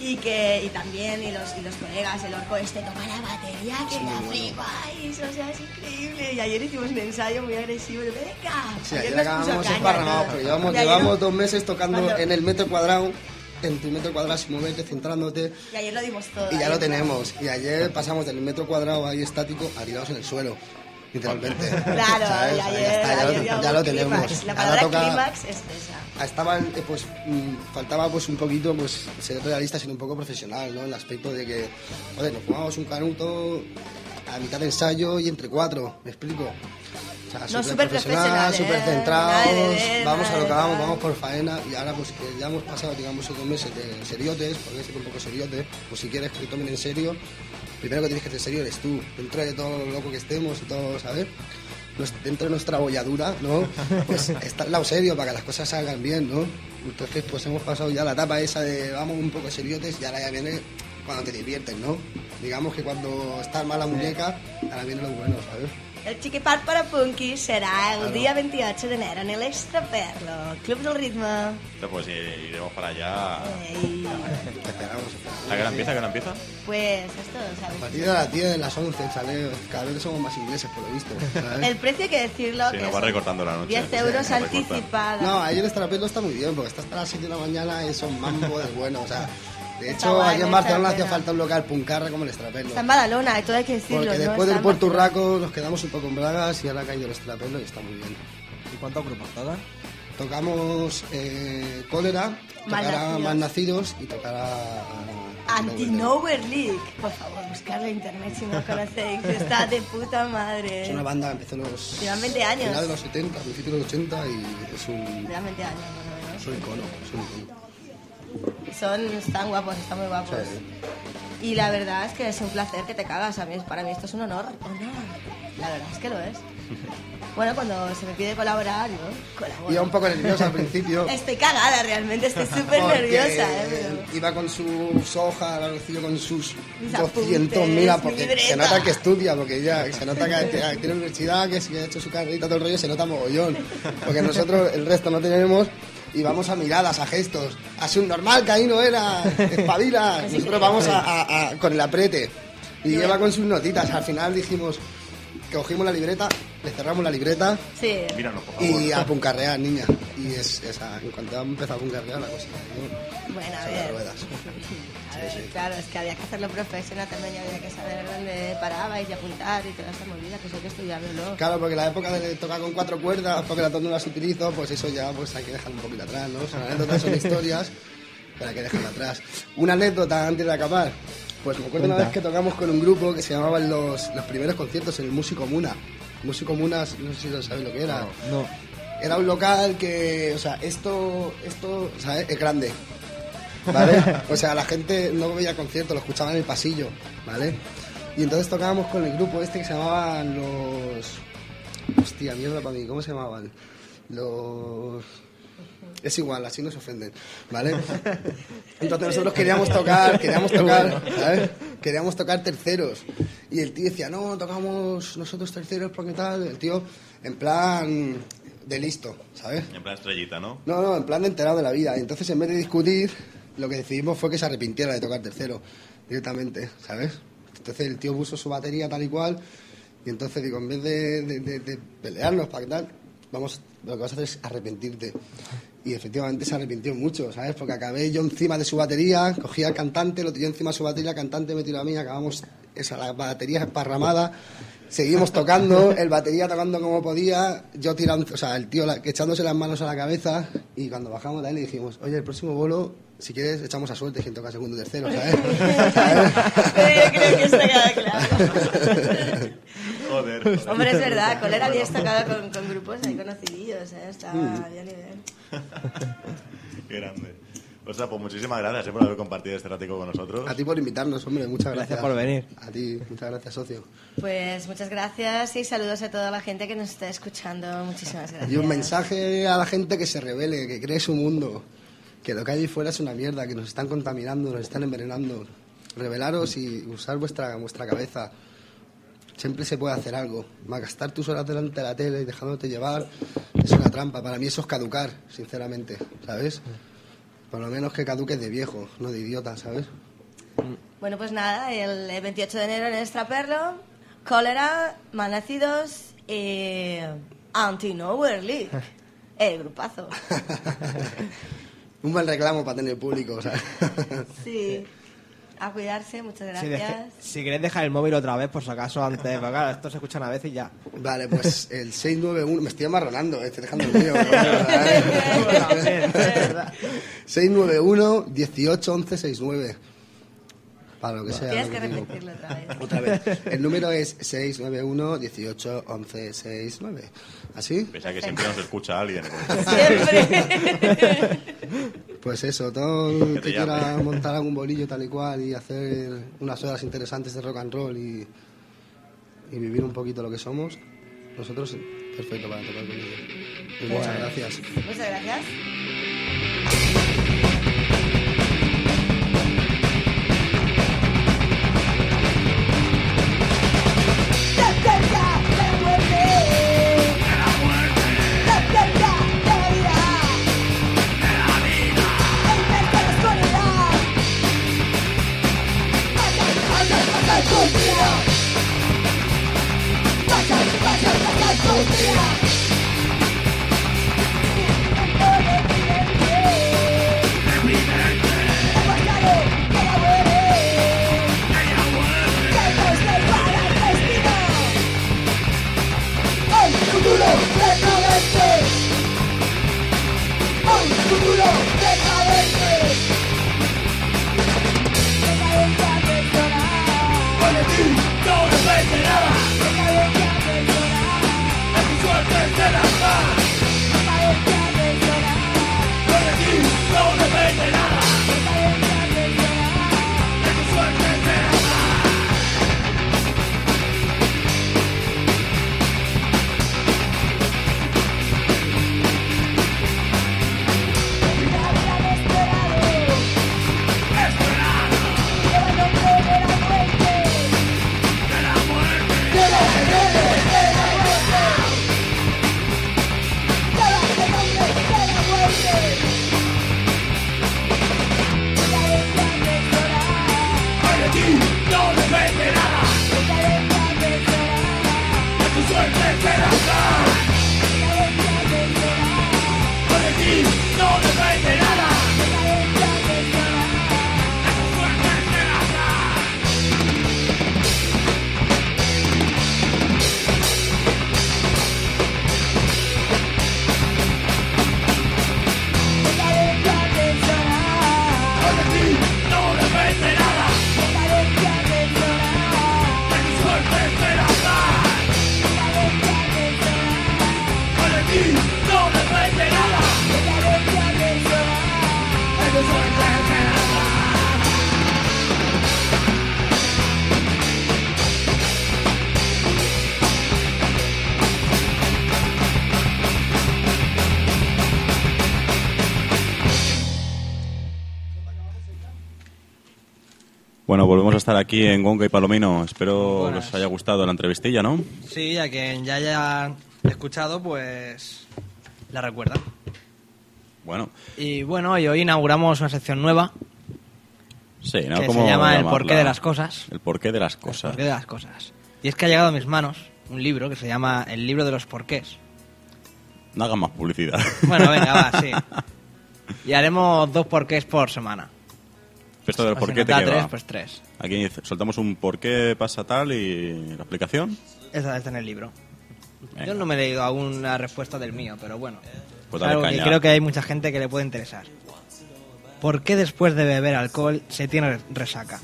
y que y también y los, y los colegas, el orco este toma la batería que la flipáis, o sea, es increíble. Y ayer hicimos un ensayo muy agresivo de venga. Sí, ayer puso caña llevamos, llevamos dos meses tocando Cuando- en el metro cuadrado, en tu metro cuadrado sin moverte, centrándote. Y ayer lo dimos todo. Y ya lo tenemos. Y ayer pasamos del metro cuadrado ahí estático a tirados en el suelo. Literalmente. Claro, ¿Sabes? y Ya ayer, está, ya lo- ya tenemos. La palabra toca- clímax es esa. Estaba, eh, pues, mm, faltaba pues un poquito pues ser realista, ser un poco profesional, ¿no? En el aspecto de que, joder, nos fumamos un canuto a mitad de ensayo y entre cuatro, ¿me explico? O sea, No, súper profesional, súper centrados, vamos a lo que vamos, vamos por faena y ahora pues que ya hemos pasado, digamos, esos dos meses de seriotes, porque ser un poco seriotes, pues si quieres que tomen en serio, primero que tienes que ser serio eres tú, dentro de todo lo loco que estemos y todo, ¿sabes? Dentro de nuestra bolladura, ¿no? Pues está al lado serio para que las cosas salgan bien, ¿no? Entonces, pues hemos pasado ya la etapa esa de vamos un poco seriotes y ahora ya viene cuando te diviertes, ¿no? Digamos que cuando estás mala muñeca, ahora viene lo bueno, ¿sabes? El Chiqui Park para Punky será el día 28 de enero en el Extraperlo, Club del Ritmo. Entonces, pues eh, iremos para allá. Y, Te esperamos. ¿A qué hora empieza? ¿A qué hora empieza? pues esto, A ¿sabes? partir de las 10, de las 11, sale, cada vez somos más ingleses, por lo visto. ¿sabes? El precio hay que decirlo Sí, que nos va recortando la noche. 10 Sí, euros recorta. anticipada. No, ayer el trapelo está muy bien, porque está hasta las 7 de la mañana y son mambo del bueno. O sea, de hecho, guay, aquí en el Barcelona hacía falta un local puncarra como el Estrapelo. Está en Badalona, todo hay que decirlo. Porque después del Puerto nos quedamos un poco en Bragas y ahora ha caído el Estrapelo y está muy bien. ¿Y cuántos grupos tocan? Tocamos eh, Cólera, tocará Malnacidos. Más Nacidos y tocará... Anti-Nowhere League. Por favor, buscarlo en internet si no lo conocéis. Está de puta madre. Es una banda que empezó en los... Llevan 20 años. Final de los 70, principios de los 80 y es un... Llevan 20 años, más o menos. Es un icono, es un icono. Son, están guapos, están muy guapos. Sí. Y la verdad es que es un placer que te cagas. A mí, para mí esto es un honor. Honor. La verdad es que lo es. Bueno, cuando se me pide colaborar, yo colaboro. Iba un poco nerviosa al principio. Estoy cagada realmente, estoy súper nerviosa, ¿eh? Pero... Iba con sus hojas, la Rocío con sus Mis 200, apuntes, mira, mi porque libreta. se nota que estudia, porque ya, se nota que tiene tiene universidad, que si ha hecho su carrera y todo el rollo, se nota mogollón. Porque nosotros el resto no tenemos y vamos a miradas, a gestos, a su normal, que ahí no era, espabila. Es Nosotros vamos a, a- a- con el aprete. Y lleva con sus notitas. Al final dijimos, cogimos la libreta, le cerramos la libreta Sí. Míranos, por favor. y a puncarrear, niña. Y es esa, en cuanto empezado a puncarrear la cosa. ¿no? Bueno, a Sobre las ver. ruedas. A ver, claro, es que había que hacerlo profesional también había que saber dónde parabais y apuntar y toda esa movida, que eso hay que estudiarlo luego. Claro, porque la época de tocar con cuatro cuerdas, porque las dos no las utilizo, pues eso ya pues hay que dejarlo un poquito atrás, ¿no? Son anécdotas, son historias, pero hay que dejarlo atrás. Una anécdota antes de acabar. Pues me acuerdo una vez que tocamos con un grupo que se llamaban los, los primeros conciertos en el Músico Muna. Músico Muna, no sé si lo sabéis lo que era. No. Era un local que, o sea, esto, esto, ¿sabes? Es grande, ¿vale? O sea, la gente no veía conciertos, lo escuchaba en el pasillo, ¿vale? Y entonces tocábamos con el grupo este que se llamaban los... Hostia, mierda para mí, ¿cómo se llamaban? Los... Es igual, así nos ofenden, ¿vale? Entonces nosotros queríamos tocar, queríamos tocar, ¿sabes? Queríamos tocar terceros. Y el tío decía, no, tocamos nosotros terceros porque tal. El tío, en plan de listo, ¿sabes? En plan estrellita, ¿no? No, no, en plan de enterado de la vida. Y entonces, en vez de discutir, lo que decidimos fue que se arrepintiera de tocar tercero, directamente, ¿sabes? Entonces el tío puso su batería tal y cual, y entonces digo, en vez de, de- de- de pelearnos para que tal, vamos, lo que vas a hacer es arrepentirte. Y efectivamente se arrepintió mucho, ¿sabes? Porque acabé yo encima de su batería, cogía al cantante, lo tiré encima de su batería, el cantante me tiró a mí, acabamos esa la batería esparramada. Seguimos tocando, el batería tocando como podía, yo tirando, o sea, el tío la- echándose las manos a la cabeza y cuando bajamos de ahí le dijimos, oye, el próximo bolo, si quieres, echamos a suerte quien toca segundo y tercero, ¿sabes? Yo creo que queda claro. Joder. Hombre, es verdad, Colera había tocado con, con grupos ahí conocidillos, ¿eh? Estaba Mm. había nivel. Qué grande. O sea, pues muchísimas gracias eh, por haber compartido este ratico con nosotros. A ti por invitarnos, hombre, muchas gracias. Gracias por venir. A ti, muchas gracias, socio. Pues muchas gracias y saludos a toda la gente que nos está escuchando. Muchísimas gracias. Y un mensaje a la gente que se revele, que cree su mundo, que lo que hay ahí fuera es una mierda, que nos están contaminando, nos están envenenando. Revelaros y usar vuestra, vuestra cabeza. Siempre se puede hacer algo. Más gastar tus horas delante de la tele y dejándote llevar es una trampa. Para mí eso es caducar, sinceramente, ¿sabes? Por lo menos que caduques de viejo, no de idiota, ¿sabes? Bueno, pues nada, el 28 de enero en Extraperlo, Cólera, Malnacidos y Anti-Nowhere League. El grupazo. Un buen reclamo para tener público, ¿sabes? Sí. A cuidarse, muchas Si, gracias. deje- si queréis dejar el móvil otra vez, por si acaso, antes. Porque claro, esto se escucha una vez y ya. Vale, pues el 691, me estoy amarronando, eh, estoy dejando el mío. ¿sabes? 691 18 11 69. Para lo que sea. Tienes que repetirlo otra vez. Otra vez. El número es 691 18 11 69. ¿Así? Pese a que siempre nos escucha alguien. Siempre. Pues eso, todo el Que quiera montar algún bolillo tal y cual y hacer unas horas interesantes de rock and roll y, y vivir un poquito lo que somos, nosotros perfecto para tocar con ellos. Muchas gracias. Muchas gracias. Estar aquí en Gonga y Palomino. Espero Buenas. que os haya gustado la entrevistilla, ¿no? Sí, a quien ya haya escuchado, pues la recuerda. Bueno, Y bueno, y hoy inauguramos una sección nueva sí, ¿no? que ¿Cómo se llama El porqué de las cosas. El porqué de las El cosas. porqué de las cosas. Y es que ha llegado a mis manos un libro que se llama El libro de los porqués. No hagan más publicidad. Bueno, venga, va, sí. Y haremos dos porqués por semana. Esto del Pues si porqué nos te da queda. pues tres. Aquí soltamos un por qué pasa tal y la explicación. Esa está en el libro. Venga. Yo no me he leído aún la respuesta del mío, pero bueno. Pues algo que creo que hay mucha gente que le puede interesar. ¿Por qué después de beber alcohol se tiene resaca?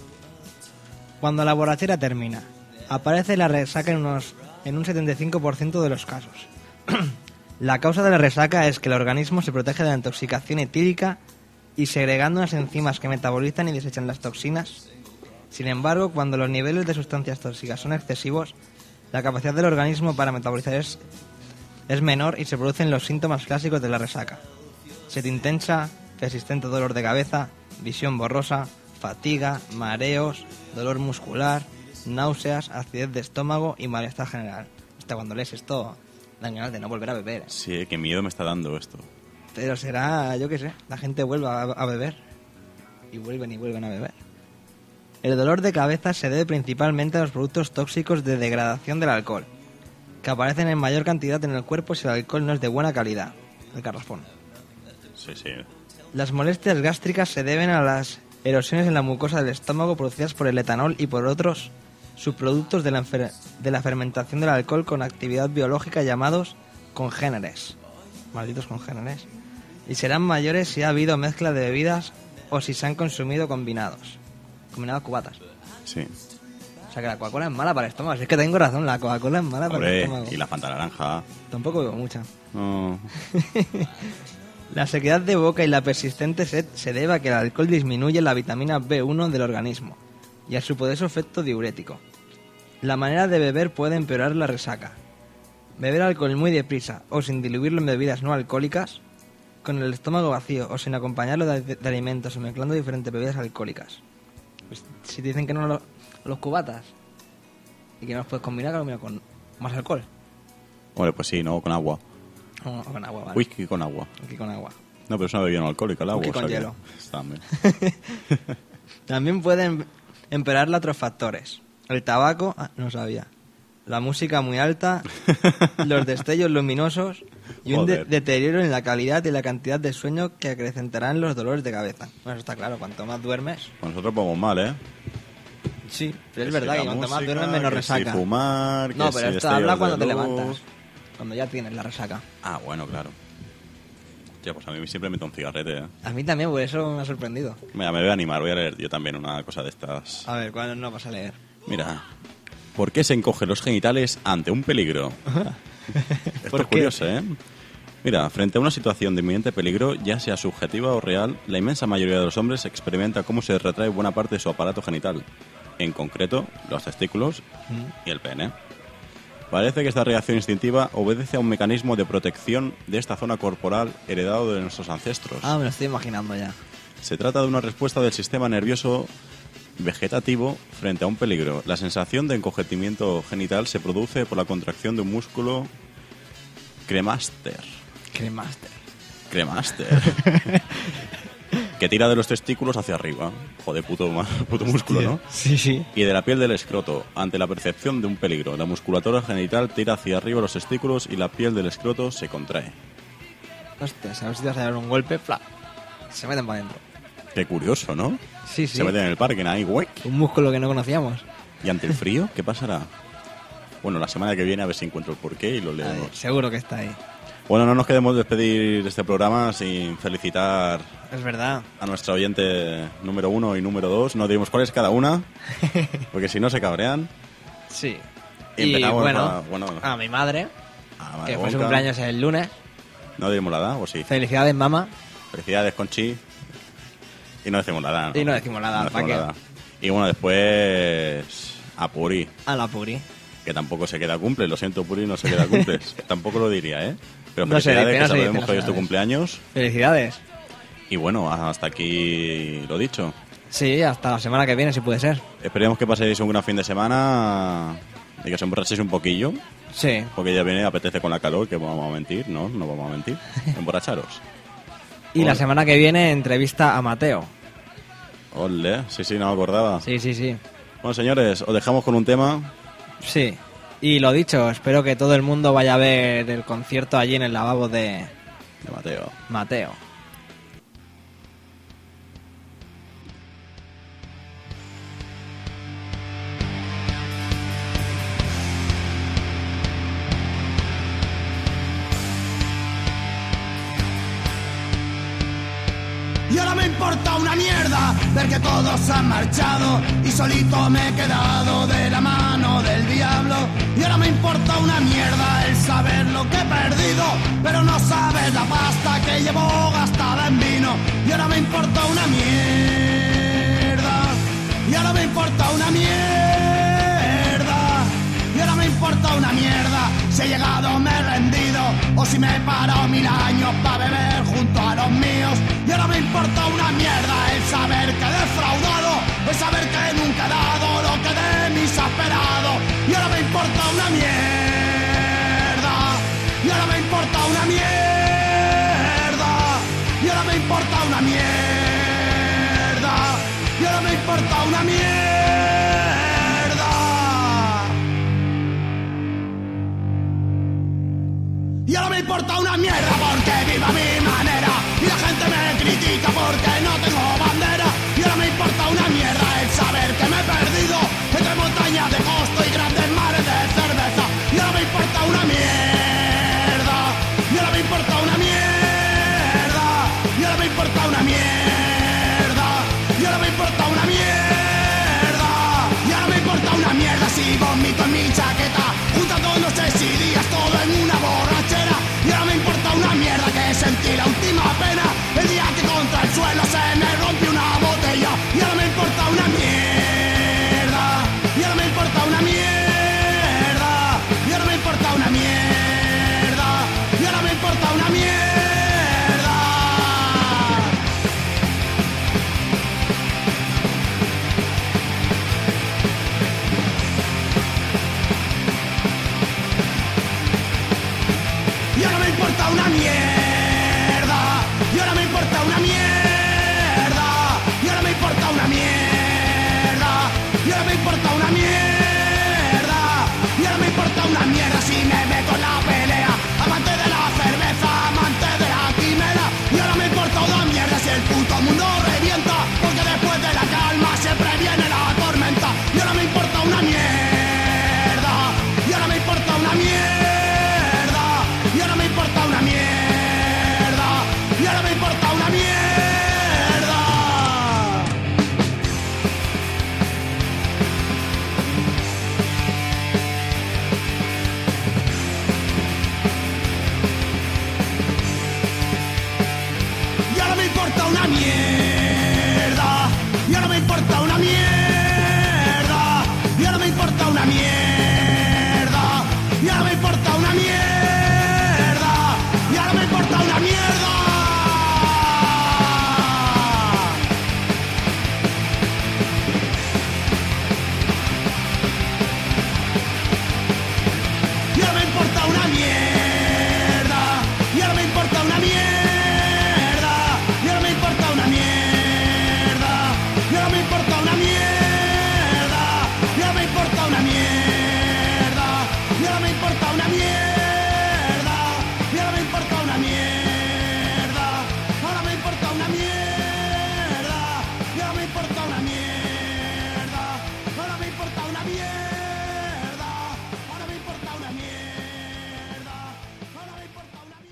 Cuando la borrachera termina, aparece la resaca en, unos, en un 75% de los casos. la causa de la resaca es que el organismo se protege de la intoxicación etílica y segregando unas enzimas que metabolizan y desechan las toxinas. Sin embargo, cuando los niveles de sustancias tóxicas son excesivos, la capacidad del organismo para metabolizar es es menor y se producen los síntomas clásicos de la resaca. Sed intensa, persistente dolor de cabeza, visión borrosa, fatiga, mareos, dolor muscular, náuseas, acidez de estómago y malestar general. Hasta cuando lees esto, dan ganas de no volver a beber. Sí, qué miedo me está dando esto. Pero será, yo qué sé, la gente vuelve a, a beber. Y vuelven y vuelven a beber. El dolor de cabeza se debe principalmente a los productos tóxicos de degradación del alcohol, que aparecen en mayor cantidad en el cuerpo si el alcohol no es de buena calidad. El carraspón. Sí, sí. Las molestias gástricas se deben a las erosiones en la mucosa del estómago producidas por el etanol y por otros subproductos de la, enfer- de la fermentación del alcohol con actividad biológica llamados congéneres. Malditos congéneres. Y serán mayores si ha habido mezcla de bebidas o si se han consumido combinados. Combinados cubatas. Sí. O sea que la Coca-Cola es mala para el estómago. Si es que tengo razón, la Coca-Cola es mala para el Hombre, estómago. y la Fanta naranja. Tampoco bebo mucha. No. La sequedad de boca y la persistente sed se debe a que el alcohol disminuye la vitamina B1 del organismo y a su poderoso efecto diurético. La manera de beber puede empeorar la resaca. Beber alcohol muy deprisa o sin diluirlo en bebidas no alcohólicas, con el estómago vacío o sin acompañarlo de, de alimentos o mezclando diferentes bebidas alcohólicas. Pues, si te dicen que no lo- los cubatas y que no los puedes combinar, combina con más alcohol. Hombre, pues sí, no, con agua. O con agua, vale. Whisky con agua. Aquí con agua. No, pero es una bebida no alcohólica el agua. Whisky con o sea que- hielo. Está bien. También pueden empeorarla otros factores. El tabaco, ah, no sabía. La música muy alta, los destellos luminosos y un de- deterioro en la calidad y la cantidad de sueño que acrecentarán los dolores de cabeza. Bueno, eso está claro, cuanto más duermes. Nosotros vamos mal, ¿eh? Sí, pero es Que verdad si que cuanto más duermes menos que si resaca. fumar, que no, si pero esto habla cuando te levantas. Cuando ya tienes la resaca. Ah, bueno, claro. Tío, pues a mí siempre me meto un cigarrete, ¿eh? A mí también, por eso me ha sorprendido. Mira, me voy a animar, voy a leer yo también una cosa de estas. A ver, ¿cuál no vas a leer? Mira, ¿por qué se encogen los genitales ante un peligro? Esto ¿Por es qué? curioso, ¿eh? Mira, frente a una situación de inminente peligro, ya sea subjetiva o real, la inmensa mayoría de los hombres experimenta cómo se retrae buena parte de su aparato genital. En concreto, los testículos y el pene. Parece que esta reacción instintiva obedece a un mecanismo de protección de esta zona corporal heredado de nuestros ancestros. Ah, me lo estoy imaginando ya. Se trata de una respuesta del sistema nervioso vegetativo frente a un peligro. La sensación de encogetimiento genital se produce por la contracción de un músculo cremaster. Cremaster. Cremaster. que tira de los testículos hacia arriba. Joder, puto, puto músculo, ¿no? Sí, sí. Y de la piel del escroto. Ante la percepción de un peligro, la musculatura genital tira hacia arriba los testículos y la piel del escroto se contrae. Hostia, a ver si te vas a dar un golpe, ¡fla! Se meten para adentro. Qué curioso, ¿no? Sí, sí. Se meten en el parque, ahí, güey. Un músculo que no conocíamos. ¿Y ante el frío qué pasará? Bueno, la semana que viene a ver si encuentro el porqué y lo leemos. seguro que está ahí. Bueno, no nos quedemos despedir de este programa sin felicitar Es verdad. a nuestra oyente número uno y número dos. No diremos cuál es cada una, porque si no se cabrean. Sí. Y bueno, a- bueno. a mi madre, que fue su cumpleaños el lunes. No diremos la edad, o sí. Felicidades, mamá. Felicidades, Conchi. Y no decimos nada. Y no decimos nada, no decimos. Y bueno, después a Puri. A la Puri. Que tampoco se queda cumple, lo siento Puri, no se queda cumple. tampoco lo diría, ¿eh? Pero felicidades, no que sabemos que hoy es tu cumpleaños. Felicidades. Y bueno, hasta aquí lo dicho. Sí, hasta la semana que viene, si puede ser. Esperemos que paséis un gran fin de semana y que os emborrachéis un poquillo. Sí. Porque ya viene, apetece con la calor, que no vamos a mentir, ¿no? No vamos a mentir. Emborracharos. y la semana que viene, entrevista a Mateo. Ole, sí, sí, no me acordaba. Sí, sí, sí. Bueno, señores, os dejamos con un tema. Sí, y lo dicho, espero que todo el mundo vaya a ver el concierto allí en el lavabo de... De Mateo. Mateo. Y ahora me importa una mierda ver que todos han marchado y solito me he quedado de la mano del diablo. Y ahora me importa una mierda el saber lo que he perdido, pero no sabes la pasta que llevo gastada en vino. Y ahora me importa una mierda. Y ahora me importa una mierda. Y ahora me importa una mierda si he llegado, me he rendido, o si me he parado mil años para beber junto a los míos. Y ahora me importa una mierda el saber que he defraudado, el saber que nunca he dado lo que de mí se. Y ahora me importa una mierda. Y ahora me importa una mierda porque viva mi manera. Y la gente me critica porque no tengo